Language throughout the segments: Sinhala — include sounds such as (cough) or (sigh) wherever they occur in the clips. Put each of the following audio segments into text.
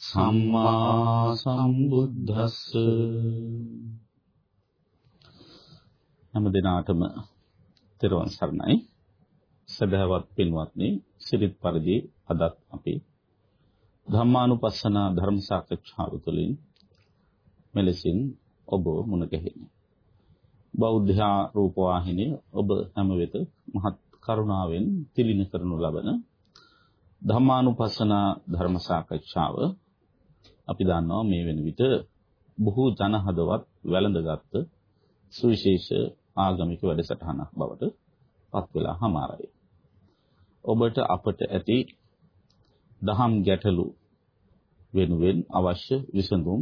සම්මා සම්බුද්දස්ස. හැම දිනාටම තෙරුවන් සරණයි. සදහවත් පින්වත්නි සිරිත් පරිදි අදත් අපි ධම්මානුපස්සන ධර්ම සාකච්ඡාව තුළින් මෙලෙසින් ඔබ මුණ ගැහෙන්නේ බෞද්ධ රූපවාහිනිය ඔබ හැම වෙත මහත් කරුණාවෙන් තිලින කරනු ලබන ධම්මානුපස්සන ධර්ම සාකච්ඡාව අපි දන්නවා මේ වෙන විට බොහෝ ජනහදවත් වැළඳගත් සුවිශේෂ ආගමික වැඩසටහනක් බවට පත් වෙලා හමාරයි. ඔබට අපට ඇති දහම් ගැටලු වෙනුවෙන් අවශ්‍ය විසඳුම්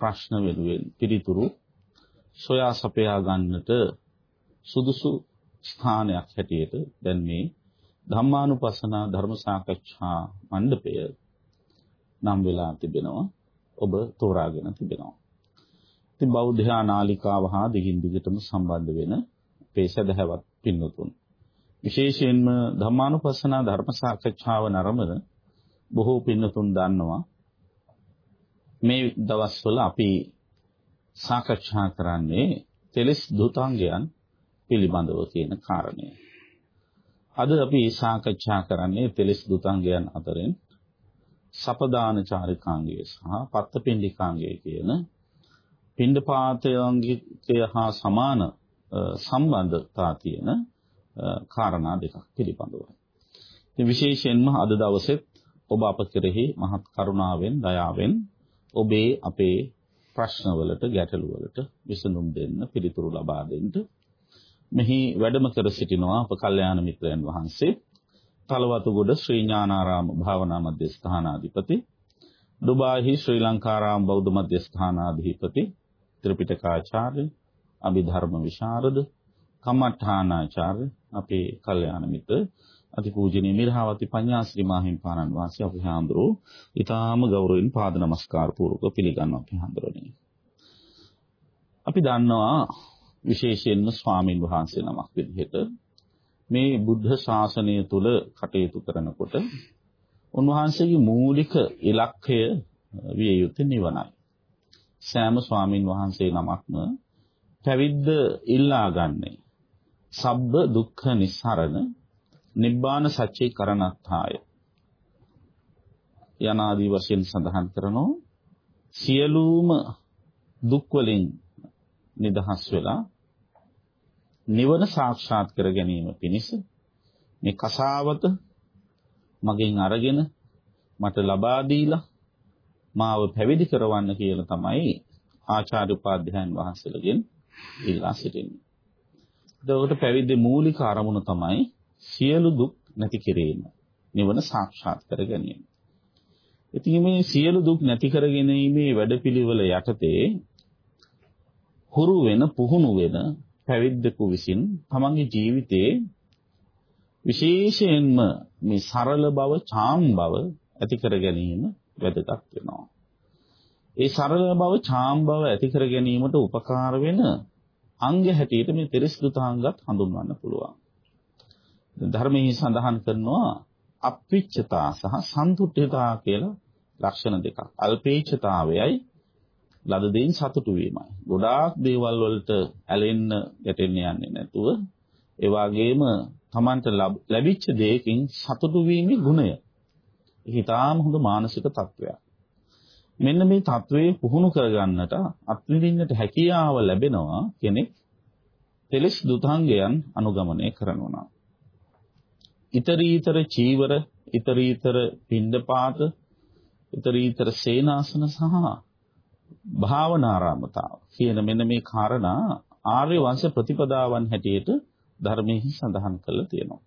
ප්‍රශ්න වෙනුවෙන් පිළිතුරු සොයා සපයා ගන්නට සුදුසු ස්ථානයක් හැටියට දැන් මේ ධම්මානුපස්සන ධර්ම සාකච්ඡා මණ්ඩපය නම් වෙලා තිබෙනවා ඔබ තෝරාගෙන තිබෙනවා. ඉතින් බෞද්ධ නාලිකාව හා දිගින් දිගටම සම්බන්ධ වෙන අපේ සදහැවත් පින්වතුන් විශේෂයෙන්ම ධම්මානුපස්සන ධර්ම සාකච්ඡාව නරඹන බොහෝ පින්වතුන් දන්නවා මේ දවස්වල අපි සාකච්ඡා කරන්නේ තෙලස් දුතාංගයන් පිළිබඳව කියන කාරණය. අද අපි සාකච්ඡා කරන්නේ තෙලස් දුතාංගයන් අතරින් සපදාන චාරිකාංගය සහ පත්තපින්ඩිකාංගය කියන පින්ඩපාතයන්ගිකය හා සමාන සම්බන්ධතා තියෙන කාරණා දෙකක් පිළිබඳව. ඉතින් විශේෂයෙන්ම අද දවසෙත් ඔබ අප කෙරෙහි මහත් කරුණාවෙන් දයාවෙන් ඔබේ අපේ ප්‍රශ්නවලට ගැටලුවලට විසඳුම් දෙන්න පිළිතුරු ලබා දෙන්න මෙහි වැඩම කර සිටිනවා අප කල්යාණ මිත්‍රයන් වහන්සේ තලවතුගොඩ ශ්‍රී ඥානාරාම භාවනා මධ්‍යස්ථානාධිපති ඩුබායිහි ශ්‍රී ලංකාරාම බෞද්ධ මධ්‍යස්ථානාධිපති ත්‍රිපිටකාචාර්ය අභිධර්ම විශාරද කම්මඨානාචාර්ය අපේ කල්යාණ මිත්‍ර අතිපූජනීය මිරහවති පඤ්ඤාශ්‍රී මාහිම්පාණන් වහන්සේ අපි හාමුදුරුවෝ ඊටාම ගෞරවයෙන් පාද නමස්කාර පූර්වක පිළිගන්නවා අපි හාමුදුරනේ. අපි දන්නවා විශේෂයෙන්ම ස්වාමින් වහන්සේ නමක් විදිහට මේ බුද්ධ ශාසනය තුල කටයුතු කරනකොට උන්වහන්සේගේ මූලික ඉලක්කය විය යුත්තේ නිවනයි. සෑම ස්වාමින් වහන්සේ නමක්ම පැවිද්ද ඉල්ලාගන්නේ සබ්බ දුක්ඛ නිස්සරණ නිබ්බාන සත්‍යයි කරණත්තාය යනාදී වශයෙන් සඳහන් කරනෝ සියලුම දුක් වලින් නිදහස් වෙලා නිවන සාක්ෂාත් කර ගැනීම පිණිස මේ කසාවත මගෙන් අරගෙන මට ලබා දීලා මාව පැවිදි කරවන්න කියලා තමයි ආචාර්ය උපාධ්‍යයන් වහන්සේලගෙන් ඉල්ලා සිටින්නේ. එතකොට පැවිද්දේ මූලික අරමුණ තමයි සියලු දුක් නැති කිරීම. නිවන සාක්ෂාත් කර ගැනීම. ඉතින් මේ සියලු දුක් නැති කර ගැනීමේ වැඩපිළිවෙල යටතේ හුරු වෙන පුහුණු වෙන පැවිද්දකු විසින් තමන්ගේ ජීවිතේ විශේෂයෙන්ම මේ සරල බව, චාම් බව ඇති කර ගැනීම වැදගත් වෙනවා. ඒ සරල බව, චාම් බව ඇති කර ගැනීමට උපකාර වෙන අංග හැටියට මේ ත්‍රිස්දුතාංගත් හඳුන්වන්න පුළුවන්. ධර්මයේ සඳහන් කරනවා අප්පිච්චතා සහ සන්තුට්ඨිතා කියලා ලක්ෂණ දෙකක්. අල්පේච්ඡතාවයයි ලද දෙයින් සතුටු වීමයි. ගොඩාක් දේවල් වලට ඇලෙන්න ගැටෙන්න යන්නේ නැතුව ඒ වගේම Tamanට ලැබිච්ච දෙයකින් සතුටු වීමේ ගුණය. ඒක ඊටාම හොඳ මානසික තත්වයක්. මෙන්න මේ தત્ත්වයේ පුහුණු කරගන්නට අත්විඳින්නට හැකියාව ලැබෙනවා කෙනෙක් තෙලස් දුතාංගයන් අනුගමනය කරනවා. ඊතරීතර චීවර, ඊතරීතර පින්ඩපාත, ඊතරීතර සේනාසන සහ භාවනාරාමතාව කියන මෙන්න මේ කාරණා ආර්ය වංශ ප්‍රතිපදාවන් හැටියට ධර්මයේ සඳහන් කරලා තියෙනවා.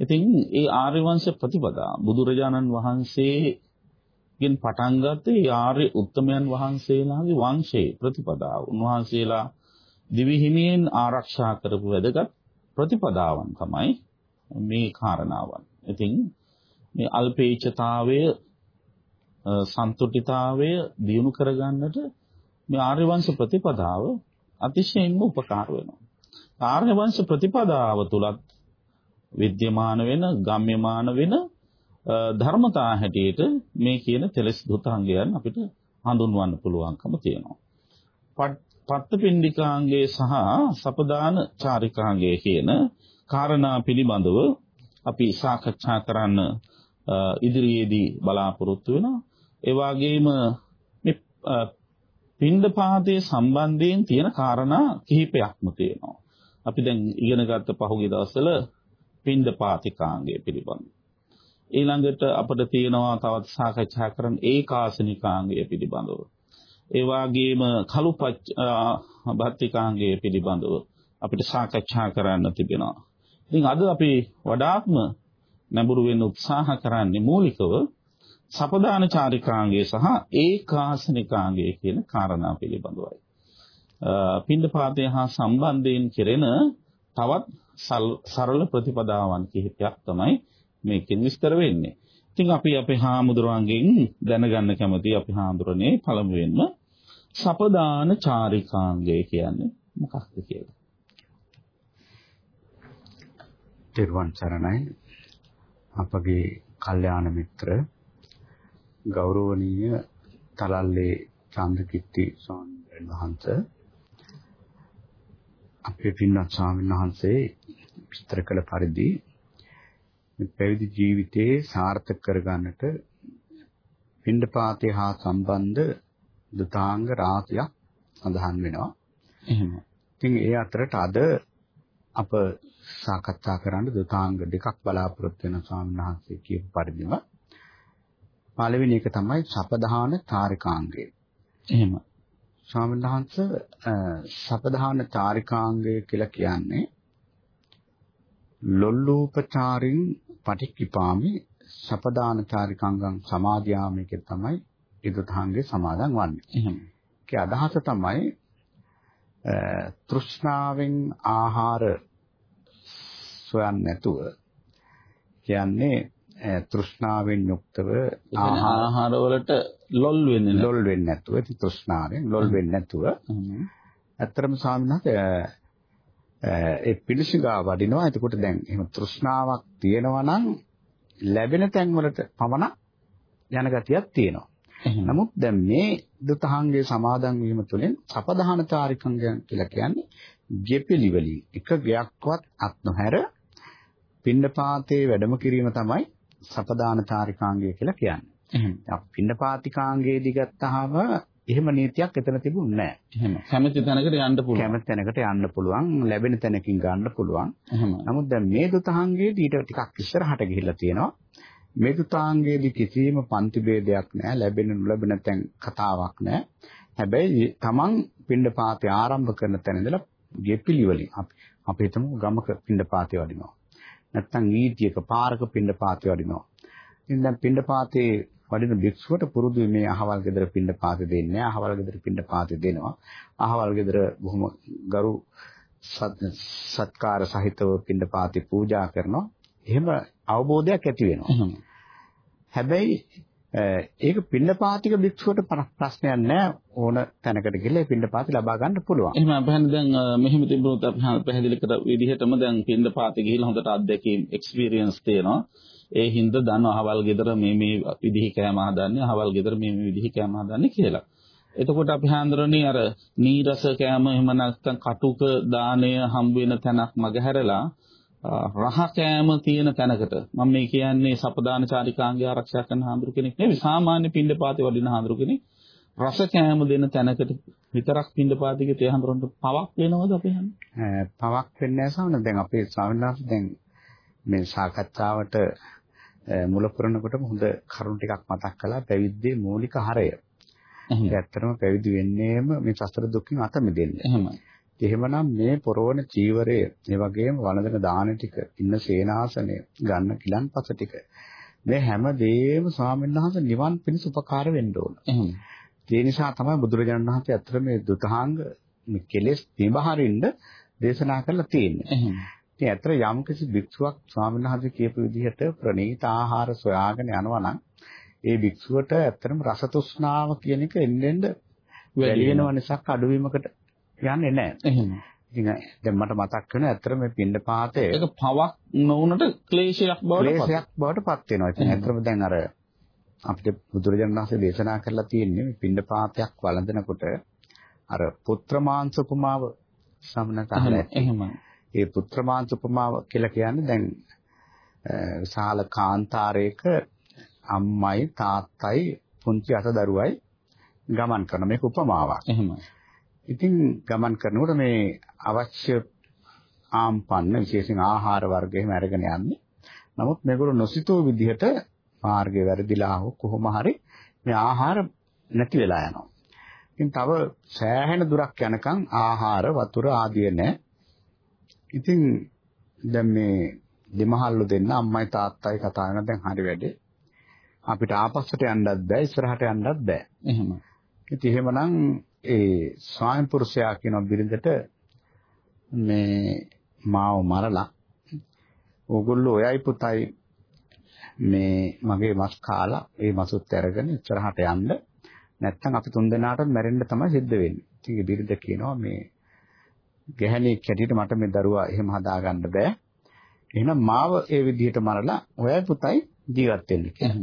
ඉතින් ඒ ආර්ය වංශ ප්‍රතිපදා බුදුරජාණන් වහන්සේ ගෙන් පටන් ගත්තේ ආර්ය උත්තමයන් වහන්සේලාගේ වංශයේ ප්‍රතිපදාව. උන්වහන්සේලා දිවිහිමියෙන් ආරක්ෂා කරපු වැදගත් ප්‍රතිපදාවන් තමයි මේ කාරණාවන්. ඉතින් මේ අල්පේච්ඡතාවය සන්තුටිතාවය දියුණු කරගන්නට මේ ආර්ය වංශ ප්‍රතිපදාව අතිශයින්ම උපකාර වෙනවා. ආර්ය වංශ ප්‍රතිපදාව තුලත් විද්‍යමාන වෙන, ගම්‍යමාන වෙන ධර්මතා හැටියට මේ කියන තෙලස් දුතාංගයන් අපිට හඳුන්වන්න පුළුවන්කම තියෙනවා. පත්තපින්ඩිකාංගය සහ සපදාන චාරිකාංගය කියන කාරණා පිළිබඳව අපි සාකච්ඡා කරන්න ඉදිරියේදී බලාපොරොත්තු වෙනවා. ඒ වගේම මේ පින්ඩපාතයේ සම්බන්ධයෙන් තියෙන කාරණා කිහිපයක්ම තියෙනවා. අපි දැන් ඉගෙන ගත්ත පහුගිය දවස්වල පින්ඩපාතිකාංගය පිළිබඳව. ඊළඟට අපිට තියෙනවා තවත් සාකච්ඡා කරන්න ඒකාසනිකාංගය පිළිබඳව. ඒ වගේම කලුපච්ච පිළිබඳව අපිට සාකච්ඡා කරන්න තිබෙනවා. ඉතින් අද අපි වඩාත්ම නැඹුරු වෙන්න උත්සාහ කරන්නේ මූලිකව සපදාන චාරිකාංගය සහ ඒකාසනිකාංගය කියන කාරණා පිළිබඳවයි. පින්ඩපාතය හා සම්බන්ධයෙන් කෙරෙන තවත් සරල ප්‍රතිපදාවන් කිහිපයක් තමයි මේකෙන් විස්තර වෙන්නේ. ඉතින් අපි අපේ හාමුදුරුවන්ගෙන් දැනගන්න කැමති අපි හාමුදුරනේ පළමුවෙන්ම සපදාන චාරිකාංගය කියන්නේ මොකක්ද කියලා. තෙරුවන් සරණයි අපගේ කල්යාණ මිත්‍ර ගෞරවනීය තලල්ලේ චන්ද්‍රකිත්ති ස්වාමීන් වහන්සේ අපේ පින්වත් ස්වාමීන් වහන්සේ විස්තර කළ පරිදි පැවිදි ජීවිතයේ සාර්ථක කරගන්නට පින්ඩපාතේ හා සම්බන්ධ දුතාංග රාශියක් සඳහන් වෙනවා. එහෙම. ඉතින් ඒ අතරට අද අප සාකච්ඡා කරන්න දුතාංග දෙකක් බලාපොරොත්තු වෙන ස්වාමීන් වහන්සේ කියපු පරිදිම පළවෙනි එක තමයි සපදාන චාරිකාංගය. එහෙම. වහන්සේ සපදාන චාරිකාංගය කියලා කියන්නේ ලොල්ලූපචාරින් පටික්කිපාමි සපදාන චාරිකාංගං සමාදියාමික තමයි ඉදුතහංගේ සමාදන් වන්නේ. එහෙම. ඒකේ අදහස තමයි තෘෂ්ණාවෙන් ආහාර සොයන්නේ නැතුව කියන්නේ තෘෂ්ණාවෙන් යුක්තව ආහාර වලට ලොල් වෙන්නේ ලොල් වෙන්නේ නැතුව ඉතින් තෘෂ්ණාවෙන් ලොල් වෙන්නේ නැතුව. ඇත්තටම ස්වාමීන් ඒ පිළිසිගා වඩිනවා. එතකොට දැන් එහෙම තෘෂ්ණාවක් තියෙනවා නම් ලැබෙන තැන් වලට පමණ යන ගතියක් තියෙනවා. නමුත් දැන් මේ දුතහංගේ සමාදන් වීම තුළින් සපදාන චාරිකංගයන් කියලා කියන්නේ ගෙපිලි වලින් එක ගයක්වත් අත් නොහැර පින්නපාතේ වැඩම කිරීම තමයි සපදාන චාරිකාංගය කියලා කියන්නේ. එහෙනම් අපි පින්නපාතිකාංගයේදී ගත්තාම එහෙම නීතියක් එතන තිබුණේ නැහැ. එහෙම. කැමති තැනකට යන්න පුළුවන්. කැමති තැනකට යන්න පුළුවන්, ලැබෙන තැනකින් ගන්න පුළුවන්. එහෙම. නමුත් දැන් මේ දුතහංගයේදී ඊට ටිකක් ඉස්සරහට ගිහිල්ලා තියෙනවා. මේ දුතාංගයේදී කිසිම පන්ති ભેදයක් නැහැ, ලැබෙන නොලැබෙන තැන් කතාවක් නැහැ. හැබැයි තමන් පින්ඩපාතේ ආරම්භ කරන තැන ඉඳලා ගෙපිලි වලින් අපි අපි හිතමු ගමක පින්ඩපාතේ වඩිනවා. නැත්තම් ඊටියක පාරක පින්ඩපාතේ වඩිනවා. ඉතින් දැන් පින්ඩපාතේ වඩින භික්ෂුවට පුරුදු මේ අහවල් ගෙදර පින්ඩපාතේ දෙන්නේ අහවල් ගෙදර පින්ඩපාතේ දෙනවා. අහවල් ගෙදර බොහොම ගරු සත්කාර සහිතව පින්ඩපාතේ පූජා කරනවා. එහෙම අවබෝධයක් ඇති වෙනවා. හැබැයි ඒක පින්නපාතික භික්ෂුවට ප්‍රශ්නයක් නෑ ඕන තැනකට ගිහලා පින්නපාති ලබා ගන්න පුළුවන්. එහෙම අපහන් දැන් මෙහෙම තිබුණොත් අපි පැහැදිලි කර විදිහටම දැන් පින්නපාති ගිහිල්ලා හොඳට අත්දැකීම් එක්ස්පීරියන්ස් තියෙනවා. ඒ හින්දා දන්න අහවල් ගෙදර මේ මේ විදිහ කෑම හදන්නේ අහවල් ගෙදර මේ මේ විදිහ කෑම හදන්නේ කියලා. එතකොට අපි හාන්දරනේ අර නීරස කෑම එහෙම නැත්නම් කටුක දාණය හම්බ වෙන තැනක් මගහැරලා රහ කෑම තියෙන තැනකට මම මේ කියන්නේ සපදාන චාරිකාංගය ආරක්ෂා කරන හාමුදුරු කෙනෙක් නෙවෙයි සාමාන්‍ය පින්ඩපාතේ වඩින හාමුදුරු කෙනෙක් රස කෑම දෙන තැනකට විතරක් පින්ඩපාතිගේ තේ හඳුරන්න පවක් වෙනවද අපි හන්නේ පවක් වෙන්නේ නැහැ සමන දැන් අපේ ස්වාමීන් දැන් මේ සාකච්ඡාවට මුල පුරනකොටම හොඳ කරුණු ටිකක් මතක් කළා පැවිද්දේ මූලික හරය. ඇත්තටම පැවිදි වෙන්නේම මේ සසර දුකින් අත මිදෙන්න. එහෙමයි. එහෙමනම් මේ පොරෝණ චීවරය, ඒ වගේම වළඳන දාන ටික, ඉන්න සේනාසනය, ගන්න කිලන්පස ටික මේ හැම දෙයක්ම ස්වාමීන් වහන්සේ නිවන් පිණිස උපකාර වෙන්න ඕන. ඒ නිසා තමයි බුදුරජාණන් වහන්සේ අතර මේ දුතාංග මේ කෙලෙස් නිබහරින්න දේශනා කරලා තියෙන්නේ. ඉතින් ඇත්තට යම් කිසි භික්ෂුවක් ස්වාමීන් වහන්සේ කියපු විදිහට ප්‍රණීත ආහාර සොයාගෙන යනවා නම් ඒ භික්ෂුවට ඇත්තටම රස තෘෂ්ණාව කියන එක එන්නෙන්ද වැඩි වෙනව නිසාක් අඩුවීමකට යන්නේ නැහැ. එහෙම. ඉතින් දැන් මට මතක් වෙනවා ඇත්තටම මේ පින්ඩ පාතේ ඒක පවක් නොවුනට ක්ලේශයක් බවට ක්ලේශයක් බවට පත් වෙනවා. ඉතින් ඇත්තටම දැන් අර අපිට බුදුරජාණන් වහන්සේ දේශනා කරලා තියෙන්නේ මේ පින්ඩ පාතයක් වළඳනකොට අර පුත්‍ර මාංශ උපමාව සමනත අහලා. එහෙම. ඒ පුත්‍ර මාංශ උපමාව කියලා කියන්නේ දැන් විශාල කාන්තාරයක අම්මයි තාත්තයි පුංචි අත දරුවයි ගමන් කරන මේක උපමාවක්. එහෙම. ඉතින් ගමන් කරනකොට මේ අවශ්‍ය ආම්පන්න විශේෂයෙන් ආහාර වර්ග එහෙම අරගෙන යන්නේ. නමුත් මේගොල්ලෝ නොසිතූ විදිහට මාර්ගය වැරදිලා හෝ කොහොම හරි මේ ආහාර නැති වෙලා යනවා. ඉතින් තව සෑහෙන දුරක් යනකම් ආහාර වතුර ආදිය නැහැ. ඉතින් දැන් මේ දෙමහල්ලු දෙන්න අම්මයි තාත්තයි කතා කරන දැන් හරි වැඩේ. අපිට ආපස්සට යන්නත් බෑ ඉස්සරහට යන්නත් බෑ. එහෙම. ඉතින් එහෙමනම් ඒ ස්වාමි පුරුෂයා කියන බිරිඳට මේ මාව මරලා ඕගොල්ලෝ ඔයයි පුතයි මේ මගේ මස් කාලා ඒ මසුත් අරගෙන ඉස්සරහට යන්න නැත්තම් අපි තුන් දෙනාට මැරෙන්න තමයි සිද්ධ වෙන්නේ. ඉතින් බිරිඳ කියනවා මේ ගැහණියෙක් හැටියට මට මේ දරුවා එහෙම හදාගන්න බෑ. එහෙනම් මාව ඒ විදිහට මරලා ඔයයි පුතයි ජීවත් වෙන්න කියලා.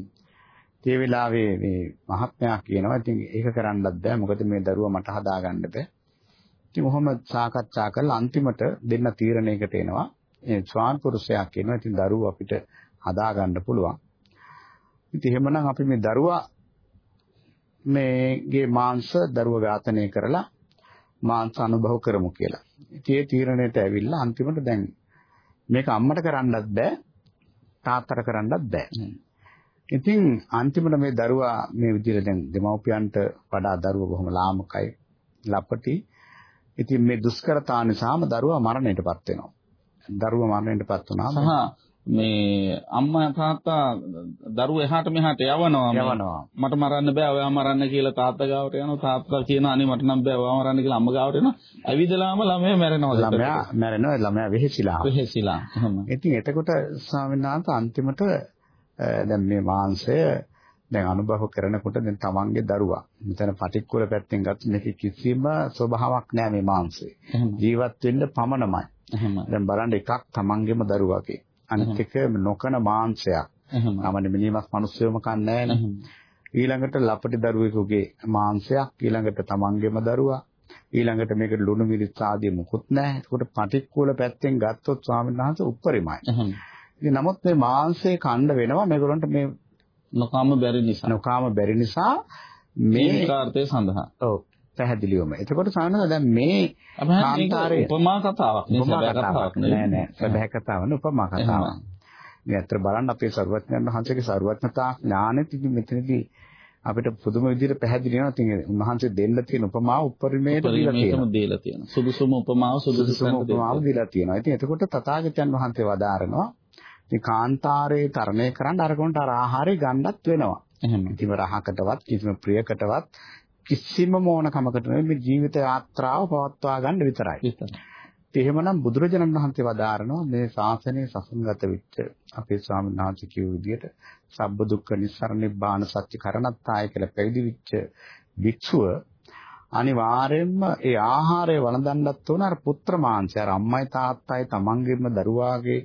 ඒ වෙලාවේ මේ මහත්මයා කියනවා ඉතින් ඒක කරන්නත් බෑ මොකද මේ දරුවා මට හදාගන්න බෑ. ඉතින් කොහොම සාකච්ඡා කරලා අන්තිමට දෙන්න තීරණයකට එනවා. ඒ ස්වාන් පුරුෂයා කියනවා ඉතින් දරුවා අපිට හදාගන්න පුළුවන්. ඉතින් එහෙමනම් අපි මේ දරුවා මේගේ මාංශ දරුවා ඝාතනය කරලා මාංශ අනුභව කරමු කියලා. ඉතින් ඒ තීරණයට ඇවිල්ලා අන්තිමට දැන් මේක අම්මට කරන්නත් බෑ තාත්තට කරන්නත් බෑ. ඉතින් අන්තිමට මේ දරුවා මේ විදිහට දැන් දෙමව්පියන්ට වඩා දරුවා බොහොම ලාමකයි ලපටි. ඉතින් මේ දුෂ්කරතා නිසාම දරුවා මරණයටපත් වෙනවා. දරුවා මරණයටපත් වුණාම සහ මේ අම්මා තාත්තා දරුවෝ එහාට මෙහාට යවනවා. යවනවා. මට මරන්න බෑ ඔයා මරන්න කියලා තාත්තා ගාවට යනවා තාත්තා කියනවා අනේ මට නම් බෑ ඔයා මරන්න කියලා අම්මා ගාවට එනවා ඇවිදලාම ළමයා මැරෙනවා ළමයා මැරෙනවා ළමයා වෙහෙසිලා. වෙහෙසිලා ඉතින් එතකොට ස්වාමීන් වහන්සේ අන්තිමට දැන් මේ මාංශය දැන් අනුභව කරනකොට දැන් තමන්ගේ දරුවා. මෙතන පටික්කුල පැත්තෙන් ගත්ත මේක කිසිම ස්වභාවයක් නෑ මේ මාංශේ. ජීවත් වෙන්න පමණමයි. එහෙම දැන් බලන්න එකක් තමන්ගේම දරුවාගේ. අනිත් එක නොකන මාංශයක්. එහෙම නමන මිනිමස් මිනිස්සුවම කන්නේ නෑනේ. ඊළඟට ලපටි දරුවෙකුගේ මාංශයක්. ඊළඟට තමන්ගේම දරුවා. ඊළඟට මේකට ලුණු මිරිස් ආදී මුකුත් නැහැ ඒකට පටික්කුල පැත්තෙන් ගත්තොත් ස්වාමීන් වහන්සේ උප්පරිමයි ඉතින් නමුත් මේ මාංශේ කණ්ඩ වෙනවා මේගොල්ලන්ට මේ නොකාම බැරි නිසා නොකාම බැරි නිසා මේ මේකාර්ථය සඳහා ඔව් පැහැදිලිවම. එතකොට සාමාන්‍යයෙන් දැන් මේ කාන්තාරයේ උපමා කතාවක් නේ සැබෑ කතාවක් නෑ නෑ සැබෑ කතාවක් නෙවෙයි උපමා කතාවක්. මේ අතර බලන්න අපේ සර්වඥයන් වහන්සේගේ සර්වඥතා ඥානෙත් ඉතින් මෙතනදී අපිට පුදුම විදිහට පැහැදිලි වෙනවා. ඉතින් උන්වහන්සේ දෙන්න තියෙන උපමාව උපරිමයට දීලා තියෙනවා. සුදුසුම උපමාව සුදුසුම උපමාව දීලා තියෙනවා. ඉතින් එතකොට තථාගතයන් වහන්සේ වදාරනවා ඉතින් කාන්තාරයේ තරණය කරන්න අරගොන්ට අර ආහාරය ගන්නත් වෙනවා. එහෙම කිසිම රහකටවත් කිසිම ප්‍රියකටවත් කිසිම මොනකමකට මේ ජීවිත යාත්‍රාව පවත්වා ගන්න විතරයි. එහෙමනම් බුදුරජාණන් වහන්සේ වදාරනවා මේ ශාසනයේ සසුන්ගත වෙච්ච අපේ ස්වාමීන් වහන්සේ කියු විදිහට සබ්බ දුක්ඛ නිස්සාරණ නිබ්බාන සත්‍ය කරණත්තාය කියලා පැවිදි වෙච්ච භික්ෂුව අනිවාර්යයෙන්ම ඒ ආහාරය වළඳන්නත් ඕන අර පුත්‍ර මාංශය අර අම්මයි තාත්තයි තමන්ගේම දරුවාගේ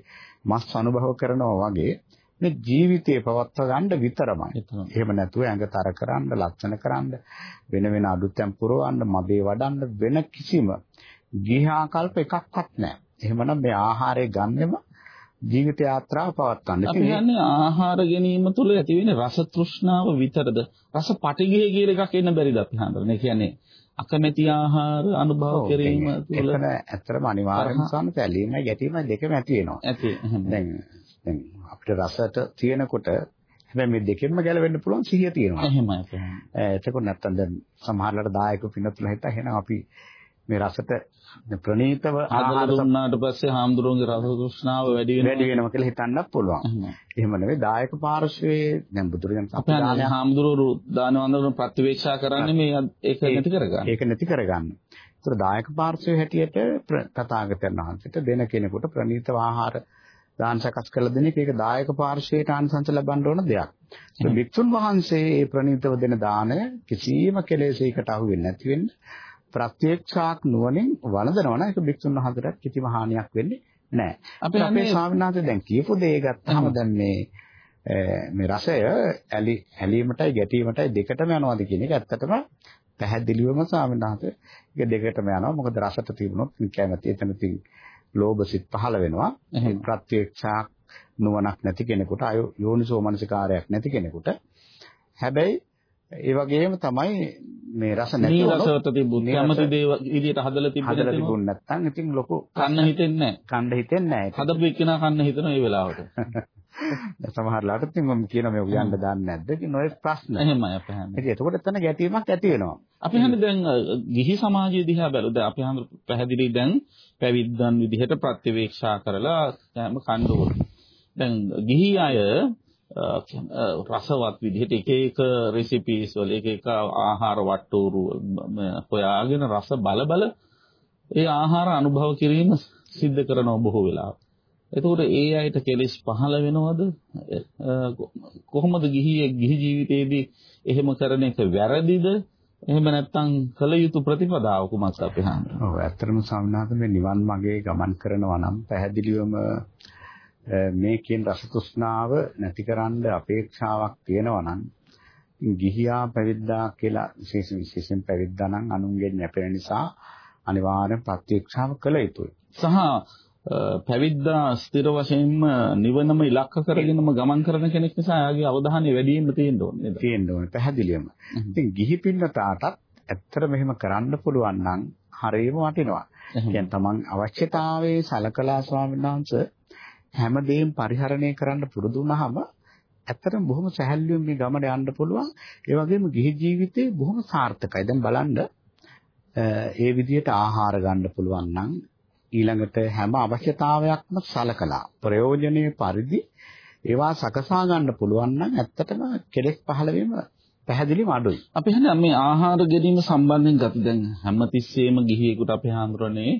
මස් අනුභව කරනවා වගේ මේ ජීවිතේ පවත්වා ගන්න විතරමයි. එහෙම නැතුව ඇඟ තර කරන්න, ලක්ෂණ කරන්න, වෙන වෙන අඩුතැන් පුරවන්න, මදේ වඩන්න වෙන කිසිම ගිහාකල්ප එකක්වත් නැහැ. එහෙමනම් මේ ආහාරය ගන්නෙම ජීවිත යාත්‍රාව පවත්වන්න. අපි කියන්නේ ආහාර ගැනීම තුළ ඇති වෙන රස තෘෂ්ණාව විතරද රස පටිඝය කියලා එකක් එන්න බැරිද අපි හඳුනන. ඒ කියන්නේ අකමැති ආහාර අනුභව කිරීම තුළ එතන ඇත්තටම අනිවාර්යයෙන්ම සාම පැලීමයි ගැටීමයි දෙකම ඇති වෙනවා. ඇති. දැන් දැන් අපිට රසට තියෙනකොට හැබැයි මේ දෙකෙන්ම ගැලවෙන්න පුළුවන් සිහිය තියෙනවා. එහෙමයි. එතකොට නැත්තම් දැන් සමහරවල්ලාට දායක පින්නතුලා හිතා එහෙනම් අපි මේ රසට ප්‍රණීතව ආහාර දුන්නාට පස්සේ හාමුදුරුවන්ගේ රස තෘෂ්ණාව වැඩි වෙනවා. වැඩි වෙනවා කියලා හිතන්නත් පුළුවන්. එහෙම නෙවෙයි දායක පාර්ශවයේ දැන් බුදුරජාණන් අපේ දානයක් හාමුදුරුවෝ දාන වන්දන ප්‍රතිවේක්ෂා කරන්නේ මේ ඒක නැති කරගන්න. ඒක නැති කරගන්න. ඒතර දායක පාර්ශවයේ හැටියට තථාගතයන් වහන්සේට දෙන කෙනෙකුට ප්‍රණීතව ආහාර දාන සකස් කළ දෙන එක ඒක දායක පාර්ශවයට ආනිසංස ලබන්න ඕන දෙයක්. ඒ භික්ෂුන් වහන්සේ මේ ප්‍රණීතව දෙන දාණය කිසියම් කෙලෙසයකට අහු වෙන්නේ නැති වෙන්න ප්‍රත්‍යක්ෂාක් නුවණින් වළඳනවා නම් ඒක භික්ෂුන් වහන්සේට කිසිම හානියක් වෙන්නේ නැහැ. අපි අපේ ස්වාමීන් වහන්සේ දැන් කියපු දේ ගත්තාම දැන් මේ මේ රසය ඇලි ඇලීමටයි ගැටීමටයි දෙකටම යනවාද කියන එක ඇත්තටම පැහැදිලිවම ස්වාමීන් වහන්සේ ඒක දෙකටම යනවා. මොකද රසට තිබුණොත් කැමැති එතන තින් ලෝභ සිත් පහළ වෙනවා. ප්‍රත්‍යක්ෂාක් නුවණක් නැති කෙනෙකුට අයෝ යෝනිසෝ මනසිකාරයක් නැති කෙනෙකුට හැබැයි ඒ වගේම තමයි මේ රස නැති වුණොත් රසවත තිබුත් මේ කැමති දේ විදියට හදලා තිබ්බ හදලා තිබුණ නැත්නම් ඉතින් ලොකු කන්න හිතෙන්නේ නැහැ. කණ්ඩ හිතෙන්නේ නැහැ. හදපු එක්කෙනා කන්න හිතන ඒ වෙලාවට. (laughs) සමහරලාට ඉතින් මම කියන මේ උයන්න දාන්නේ නැද්ද කියන ඔය ප්‍රශ්න. එහෙමයි අපේ හැන්නේ. ඉතින් එතකොට එතන ගැටීමක් ඇති වෙනවා. අපි හන්නේ දැන් ගිහි සමාජය දිහා බැලුවා. දැන් අපි හඳු පැහැදිලි දැන් පැවිද්දන් විදිහට ප්‍රතිවේක්ෂා කරලා හැම කන්න ඕන. දැන් ගිහි අය රසවත් විදිහට එක එක රෙසිපීස් වල එක එක ආහාර වට්ටෝරු ම, හොයාගෙන රස බල බල ඒ ආහාර අනුභව කිරීම සිද්ධ කරනවා බොහෝ වෙලාවට. එතකොට ඒ අයට කෙලෙස් පහළ වෙනවද? අ, කොහොමද ගිහි ගිහි ජීවිතයේදී එහෙම කරන එක වැරදිද? එහෙම නැත්නම් කල යුතු ප්‍රතිපදාව කුමක්ද අපි හන්නේ? ඔව් ඇත්තටම සම්නාත මේ නිවන් මාගේ ගමන් කරනවා නම් පැහැදිලිවම අ, මේ කියන රස තෘෂ්ණාව නැතිකරන්න අපේක්ෂාවක් තියෙනවා නම් ගිහියා පැවිද්දා කියලා විශේෂ විශේෂයෙන් පැවිද්දා නම් අනුන්ගෙන් යැපෙන නිසා අනිවාර්යෙන් ප්‍රත්‍යක්ෂාව කළ යුතුයි. සහ පැවිද්දා ස්ථිර වශයෙන්ම නිවනම ඉලක්ක කරගෙනම ගමන් කරන කෙනෙක් නිසා එයාගේ අවධානය වැඩි වෙන්න තියෙන්න ඕනේ නේද? තියෙන්න ඕනේ පැහැදිලිවම. ඉතින් ගිහි පින්නතාටත් ඇත්තට මෙහෙම කරන්න පුළුවන් නම් හරියම වටිනවා. කියන්නේ තමන් අවශ්‍යතාවයේ සලකලා ස්වාමීන් වහන්සේ හැමදේම පරිහරණය කරන්න පුරුදු වුණාම ඇත්තටම බොහොම සැහැල්ලුවෙන් මේ ගමන යන්න පුළුවන්. ඒ වගේම ගිහි ජීවිතේ බොහොම සාර්ථකයි. දැන් බලන්න අ, ඒ විදිහට ආහාර ගන්න පුළුවන් නම් ඊළඟට හැම අවශ්‍යතාවයක්ම සලකලා ප්‍රයෝජනීය පරිදි ඒවා සකසා ගන්න පුළුවන් නම් ඇත්තටම කෙලෙස් පහළ වීම පැහැදිලිව අඩුයි. අපි හන්නේ මේ ආහාර ගැනීම සම්බන්ධයෙන් ගත දැන් හැමතිස්සෙම ගිහියෙකුට අපි හඳුරන්නේ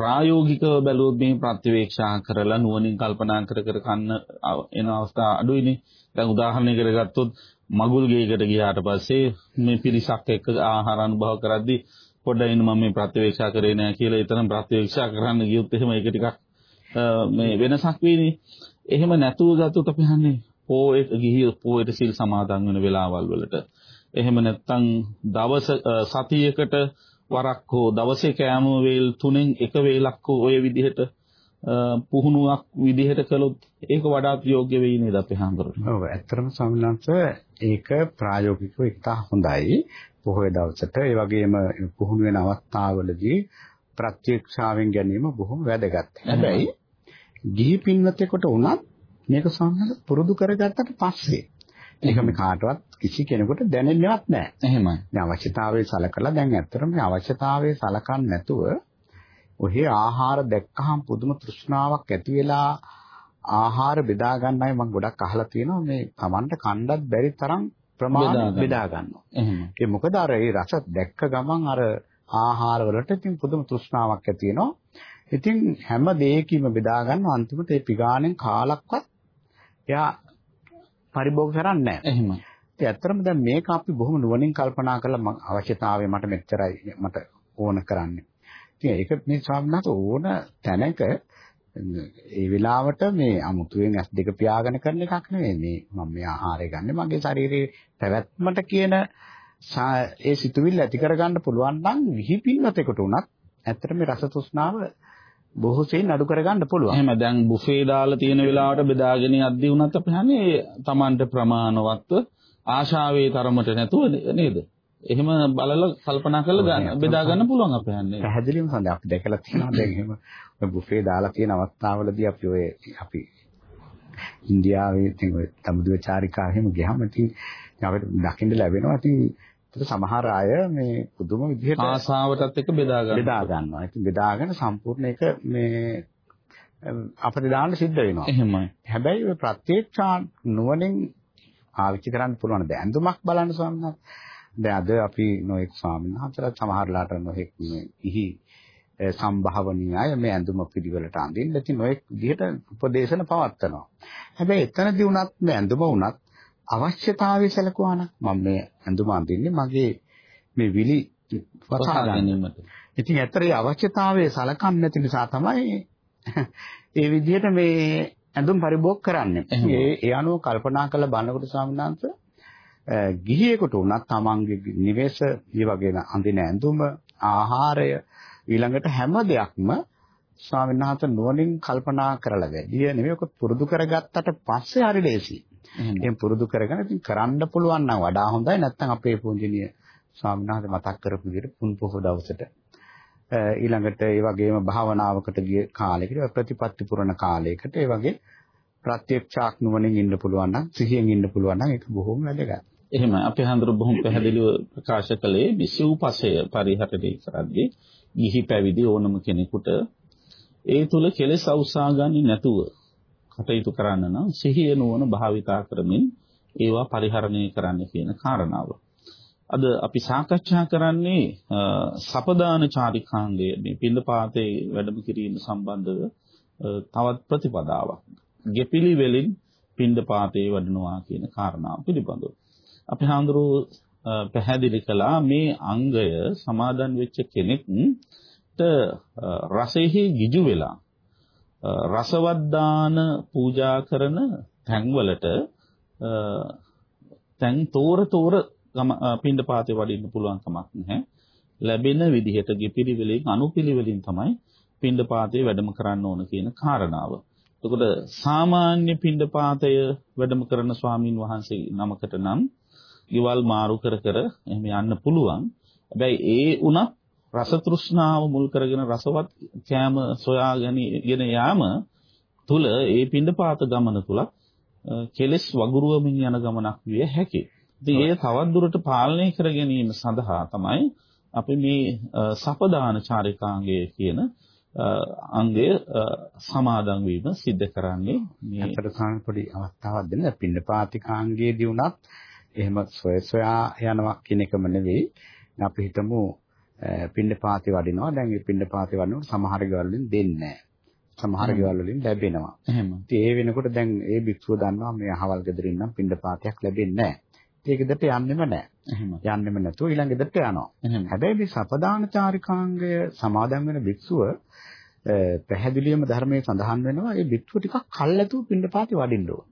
ප්‍රායෝගිකව බැලුවොත් මේ ප්‍රතිවේක්ෂා කරලා නුවණින් කල්පනා කර කර කන්න අව- එන අවස්ථා අඩුයිනේ. දැන් උදාහරණයකට ගත්තොත් මගුල් ගෙයකට ගියාට පස්සේ මේ පිරිසක් එක්ක ආහාර අනුභව කරද්දී පොඩ්ඩයි මම මේ ප්‍රතිවේක්ෂා කරේ නෑ කියලා එතන ප්‍රතිවේක්ෂා කරන්න ගියොත් එහෙම ඒක ටිකක් අ, මේ වෙනසක් වෙන්නේ. එහෙම නැතුව ගත්තොත් අපි හන්නේ පොයට ගිහි පොයට සිල් සමාදන් වෙන වෙලාවල් වලට එහෙම නැත්නම් දවස අ, සතියකට වරක් හෝ දවසේ කෑම වේල් තුනෙන් එක වේලක් හෝ ওই විදිහට අ, පුහුණුවක් විදිහට කළොත් ඒක වඩාත් යෝග්‍ය වෙයි නේද අපි හඳුරන්නේ. ඔව් ඇත්තටම ස්වාමීනාංශ ඒක ප්‍රායෝගිකව ඉතා හොඳයි. පොහොය දවසට ඒ වගේම පුහුණු වෙන අවස්ථාවලදී ප්‍රත්‍යක්ෂාවෙන් ගැනීම බොහොම වැදගත්. හැබැයි ගිහි පින්වතෙකුට උනත් මේක සම්හල පුරුදු කරගත්තට පස්සේ ඒක මේ කාටවත් කිසි කෙනෙකුට දැනෙන්නේවත් නැහැ. එහෙමයි. දැන් අවශ්‍යතාවයේ සලකලා දැන් ඇත්තටම මේ අවශ්‍යතාවයේ සලකන්නේ නැතුව ඔහේ ආහාර දැක්කහම පුදුම තෘෂ්ණාවක් ඇති වෙලා ආහාර බෙදා ගන්නයි මම ගොඩක් අහලා තියෙනවා මේ Tamanට කණ්ඩත් බැරි තරම් ප්‍රමාණ බෙදා ගන්න. බෙදා ගන්නවා. එහෙමයි. ඒ මොකද අර ඒ රස දැක්ක ගමන් අර ආහාර වලට ඉතින් පුදුම තෘෂ්ණාවක් ඇති වෙනවා. ඉතින් හැම දෙයකින්ම බෙදා ගන්න අන්තිමට ඒ පිගානෙන් කාලක්වත් එයා පරිභෝග කරන්නේ නැහැ. එහෙමයි. ඉතින් ඇත්තටම දැන් මේක අපි බොහොම නුවණින් කල්පනා කරලා මම අවශ්‍යතාවය මට මෙච්චරයි මට ඕන කරන්නේ. ඉතින් ඒක මේ ස්වාමීනාත් ඕන තැනක ඒ වෙලාවට මේ අමුතුවෙන් ඇස් දෙක පියාගෙන කරන එකක් නෙවෙයි මේ මම මේ ආහාරය ගන්න මගේ ශරීරයේ පැවැත්මට කියන ඒ සිතුවිල්ල ඇති කරගන්න පුළුවන් නම් විහිපින්නතෙකුට උනත් ඇත්තට මේ රස තෘෂ්ණාව බොහෝ සෙයින් අඩු කරගන්න පුළුවන්. එහෙම දැන් බුෆේ දාලා තියෙන වෙලාවට බෙදාගෙන යද්දී වුණත් අපි හන්නේ Tamanට ප්‍රමාණවත්ව ආශාවේ තරමට නැතුව නේද? එහෙම බලලා කල්පනා කරලා ගන්න බෙදා ගන්න පුළුවන් අපි හන්නේ. පැහැදිලිවම සඳහන් අපි දැකලා තියෙනවා දැන් එහෙම ඔය බුෆේ දාලා තියෙන අවස්ථාවලදී අපි ඔය අපි ඉන්දියාවේ ඉතින් ඔය තමුදුව චාරිකා එහෙම ගියාම ඉතින් අපිට දකින්න ලැබෙනවා ඉතින් ඒක සමහර අය මේ පුදුම විදිහට ආසාවටත් එක්ක බෙදා ගන්න. බෙදා ගන්නවා. ඉතින් බෙදාගෙන සම්පූර්ණ ඒක මේ අපිට දාන්න සිද්ධ වෙනවා. එහෙමයි. හැබැයි ඔය ප්‍රත්‍යක්ෂා නුවණින් පාවිච්චි කරන්න පුළුවන් ද ඇඳුමක් බලන්න ස්වාමීන්. දැන් අද අපි නොඑක් ස්වාමීන් වහන්සේලා සමහරලාට නොඑක් ඉහි සම්භාවනීය අය මේ ඇඳුම පිළිවෙලට අඳින්න ඉතින් නොඑක් විදිහට උපදේශන පවත්නවා. හැබැයි එතනදී වුණත් මේ ඇඳුම වුණත් අවශ්‍යතාවය සැලකුවා නම් මම මේ ඇඳුම අඳින්නේ මගේ මේ විලි වසා ගැනීමට. ඉතින් ඇත්තට අවශ්‍යතාවය සලකන්නේ නැති නිසා තමයි ඒ විදිහට මේ ඇඳුම් පරිභෝග කරන්නේ. ඒ ඒ අනුව කල්පනා කරලා බලනකොට ස්වාමීනාංශ ගිහියෙකුට උනත් තමන්ගේ නිවෙස, ඒ වගේම අඳින ඇඳුම, ආහාරය ඊළඟට හැම දෙයක්ම ස්වාමීන් වහන්සේ නුවණින් කල්පනා කරලා වැඩි නෙවෙයි ඔක පුරුදු කරගත්තට පස්සේ හරි ලේසි. එහෙනම් පුරුදු කරගෙන ඉතින් කරන්න පුළුවන් නම් වඩා හොඳයි නැත්නම් අපේ පූජනීය ස්වාමීන් වහන්සේ මතක් කරපු විදිහට පුන් පොහොව දවසට ඊළඟට ඒ වගේම භාවනාවකට ගිය කාලයකට ප්‍රතිපත්ති පුරන කාලයකට ඒ වගේ ප්‍රත්‍යක්ෂාක් නුවණින් ඉන්න පුළුවන් නම් සිහියෙන් ඉන්න පුළුවන් නම් ඒක බොහොම වැදගත්. එහෙමයි. අපේ හඳුරු බොහොම පැහැදිලිව ප්‍රකාශ කළේ විසූපසය පරිහරණය කරද්දී ගිහි පැවිදි ඕනම කෙනෙකුට ඒ තුල කෙලෙස් අවසා ගන්නේ නැතුව කටයුතු කරන්න නම් සිහිය නුවණ භාවිතා කරමින් ඒවා පරිහරණය කරන්න කියන කාරණාව. අද අපි සාකච්ඡා කරන්නේ සපදාන චාරිකාංගය මේ පින්දපාතේ වැඩම කිරීම සම්බන්ධව තවත් ප්‍රතිපදාවක්. ගෙපිලි වලින් පින්දපාතේ වඩනවා කියන කාරණාව පිළිබඳව. අපි හඳුරු පැහැදිලි කළා මේ අංගය සමාදන් වෙච්ච කෙනෙක්ට රසෙහි ගිජු වෙලා රසවත් දාන පූජා කරන තැන්වලට තැන් තෝර තෝර පින්ඩපාතේ වඩින්න පුළුවන් කමක් නැහැ. ලැබෙන විදිහට ගිපිරිවෙලින් අනුපිළිවෙලින් තමයි පින්ඩපාතේ වැඩම කරන්න ඕන කියන කාරණාව. එතකොට සාමාන්‍ය පින්ඩපාතය වැඩම කරන ස්වාමින් වහන්සේ නමකට නම් ගෙවල් මාරු කර කර එහෙම යන්න පුළුවන්. හැබැයි ඒ උනත් රස තෘෂ්ණාව මුල් කරගෙන රසවත් කෑම සොයාගෙන යාම තුල ඒ පින්ඩපාත ගමන තුල කෙලස් වගුරුවමින් යන ගමනක් විය හැකියි. ඉතින් ඒ තවත් දුරට පාලනය කර ගැනීම සඳහා තමයි අපි මේ සපදාන චාරිකාංගය කියන අංගය සමාදන් වීම සිද්ධ කරන්නේ මේ අතර සාන පොඩි අවස්ථාවක් දෙන්න. පින්නපාතිකාංගයේදී වුණත් එහෙම සොය සොයා යනවා කියන එකම නෙවෙයි. අපි හිතමු පින්නපාති වඩිනවා දැන් මේ පින්නපාති වඩනකොට සමහර ගෙවල් වලින් දෙන්නේ නැහැ සමහර ගෙවල් වලින් ලැබෙනවා එහෙම ඉතින් ඒ වෙනකොට දැන් ඒ භික්ෂුව දන්නවා මේ අහවල් ගෙදරින් නම් පින්නපාතයක් ලැබෙන්නේ නැහැ ඒක දෙට යන්නෙම නැහැ. එහෙම. යන්නෙම නැතුව ඊළඟ දෙට යනවා. හැබැයි මේ සපදාන චාරිකාංගය සමාදන් වෙන භික්ෂුව පැහැදිලිවම ධර්මයේ සඳහන් වෙනවා මේ භික්ෂුව ටිකක් කල්ැතුව පින්නපාති වඩින්න ඕන.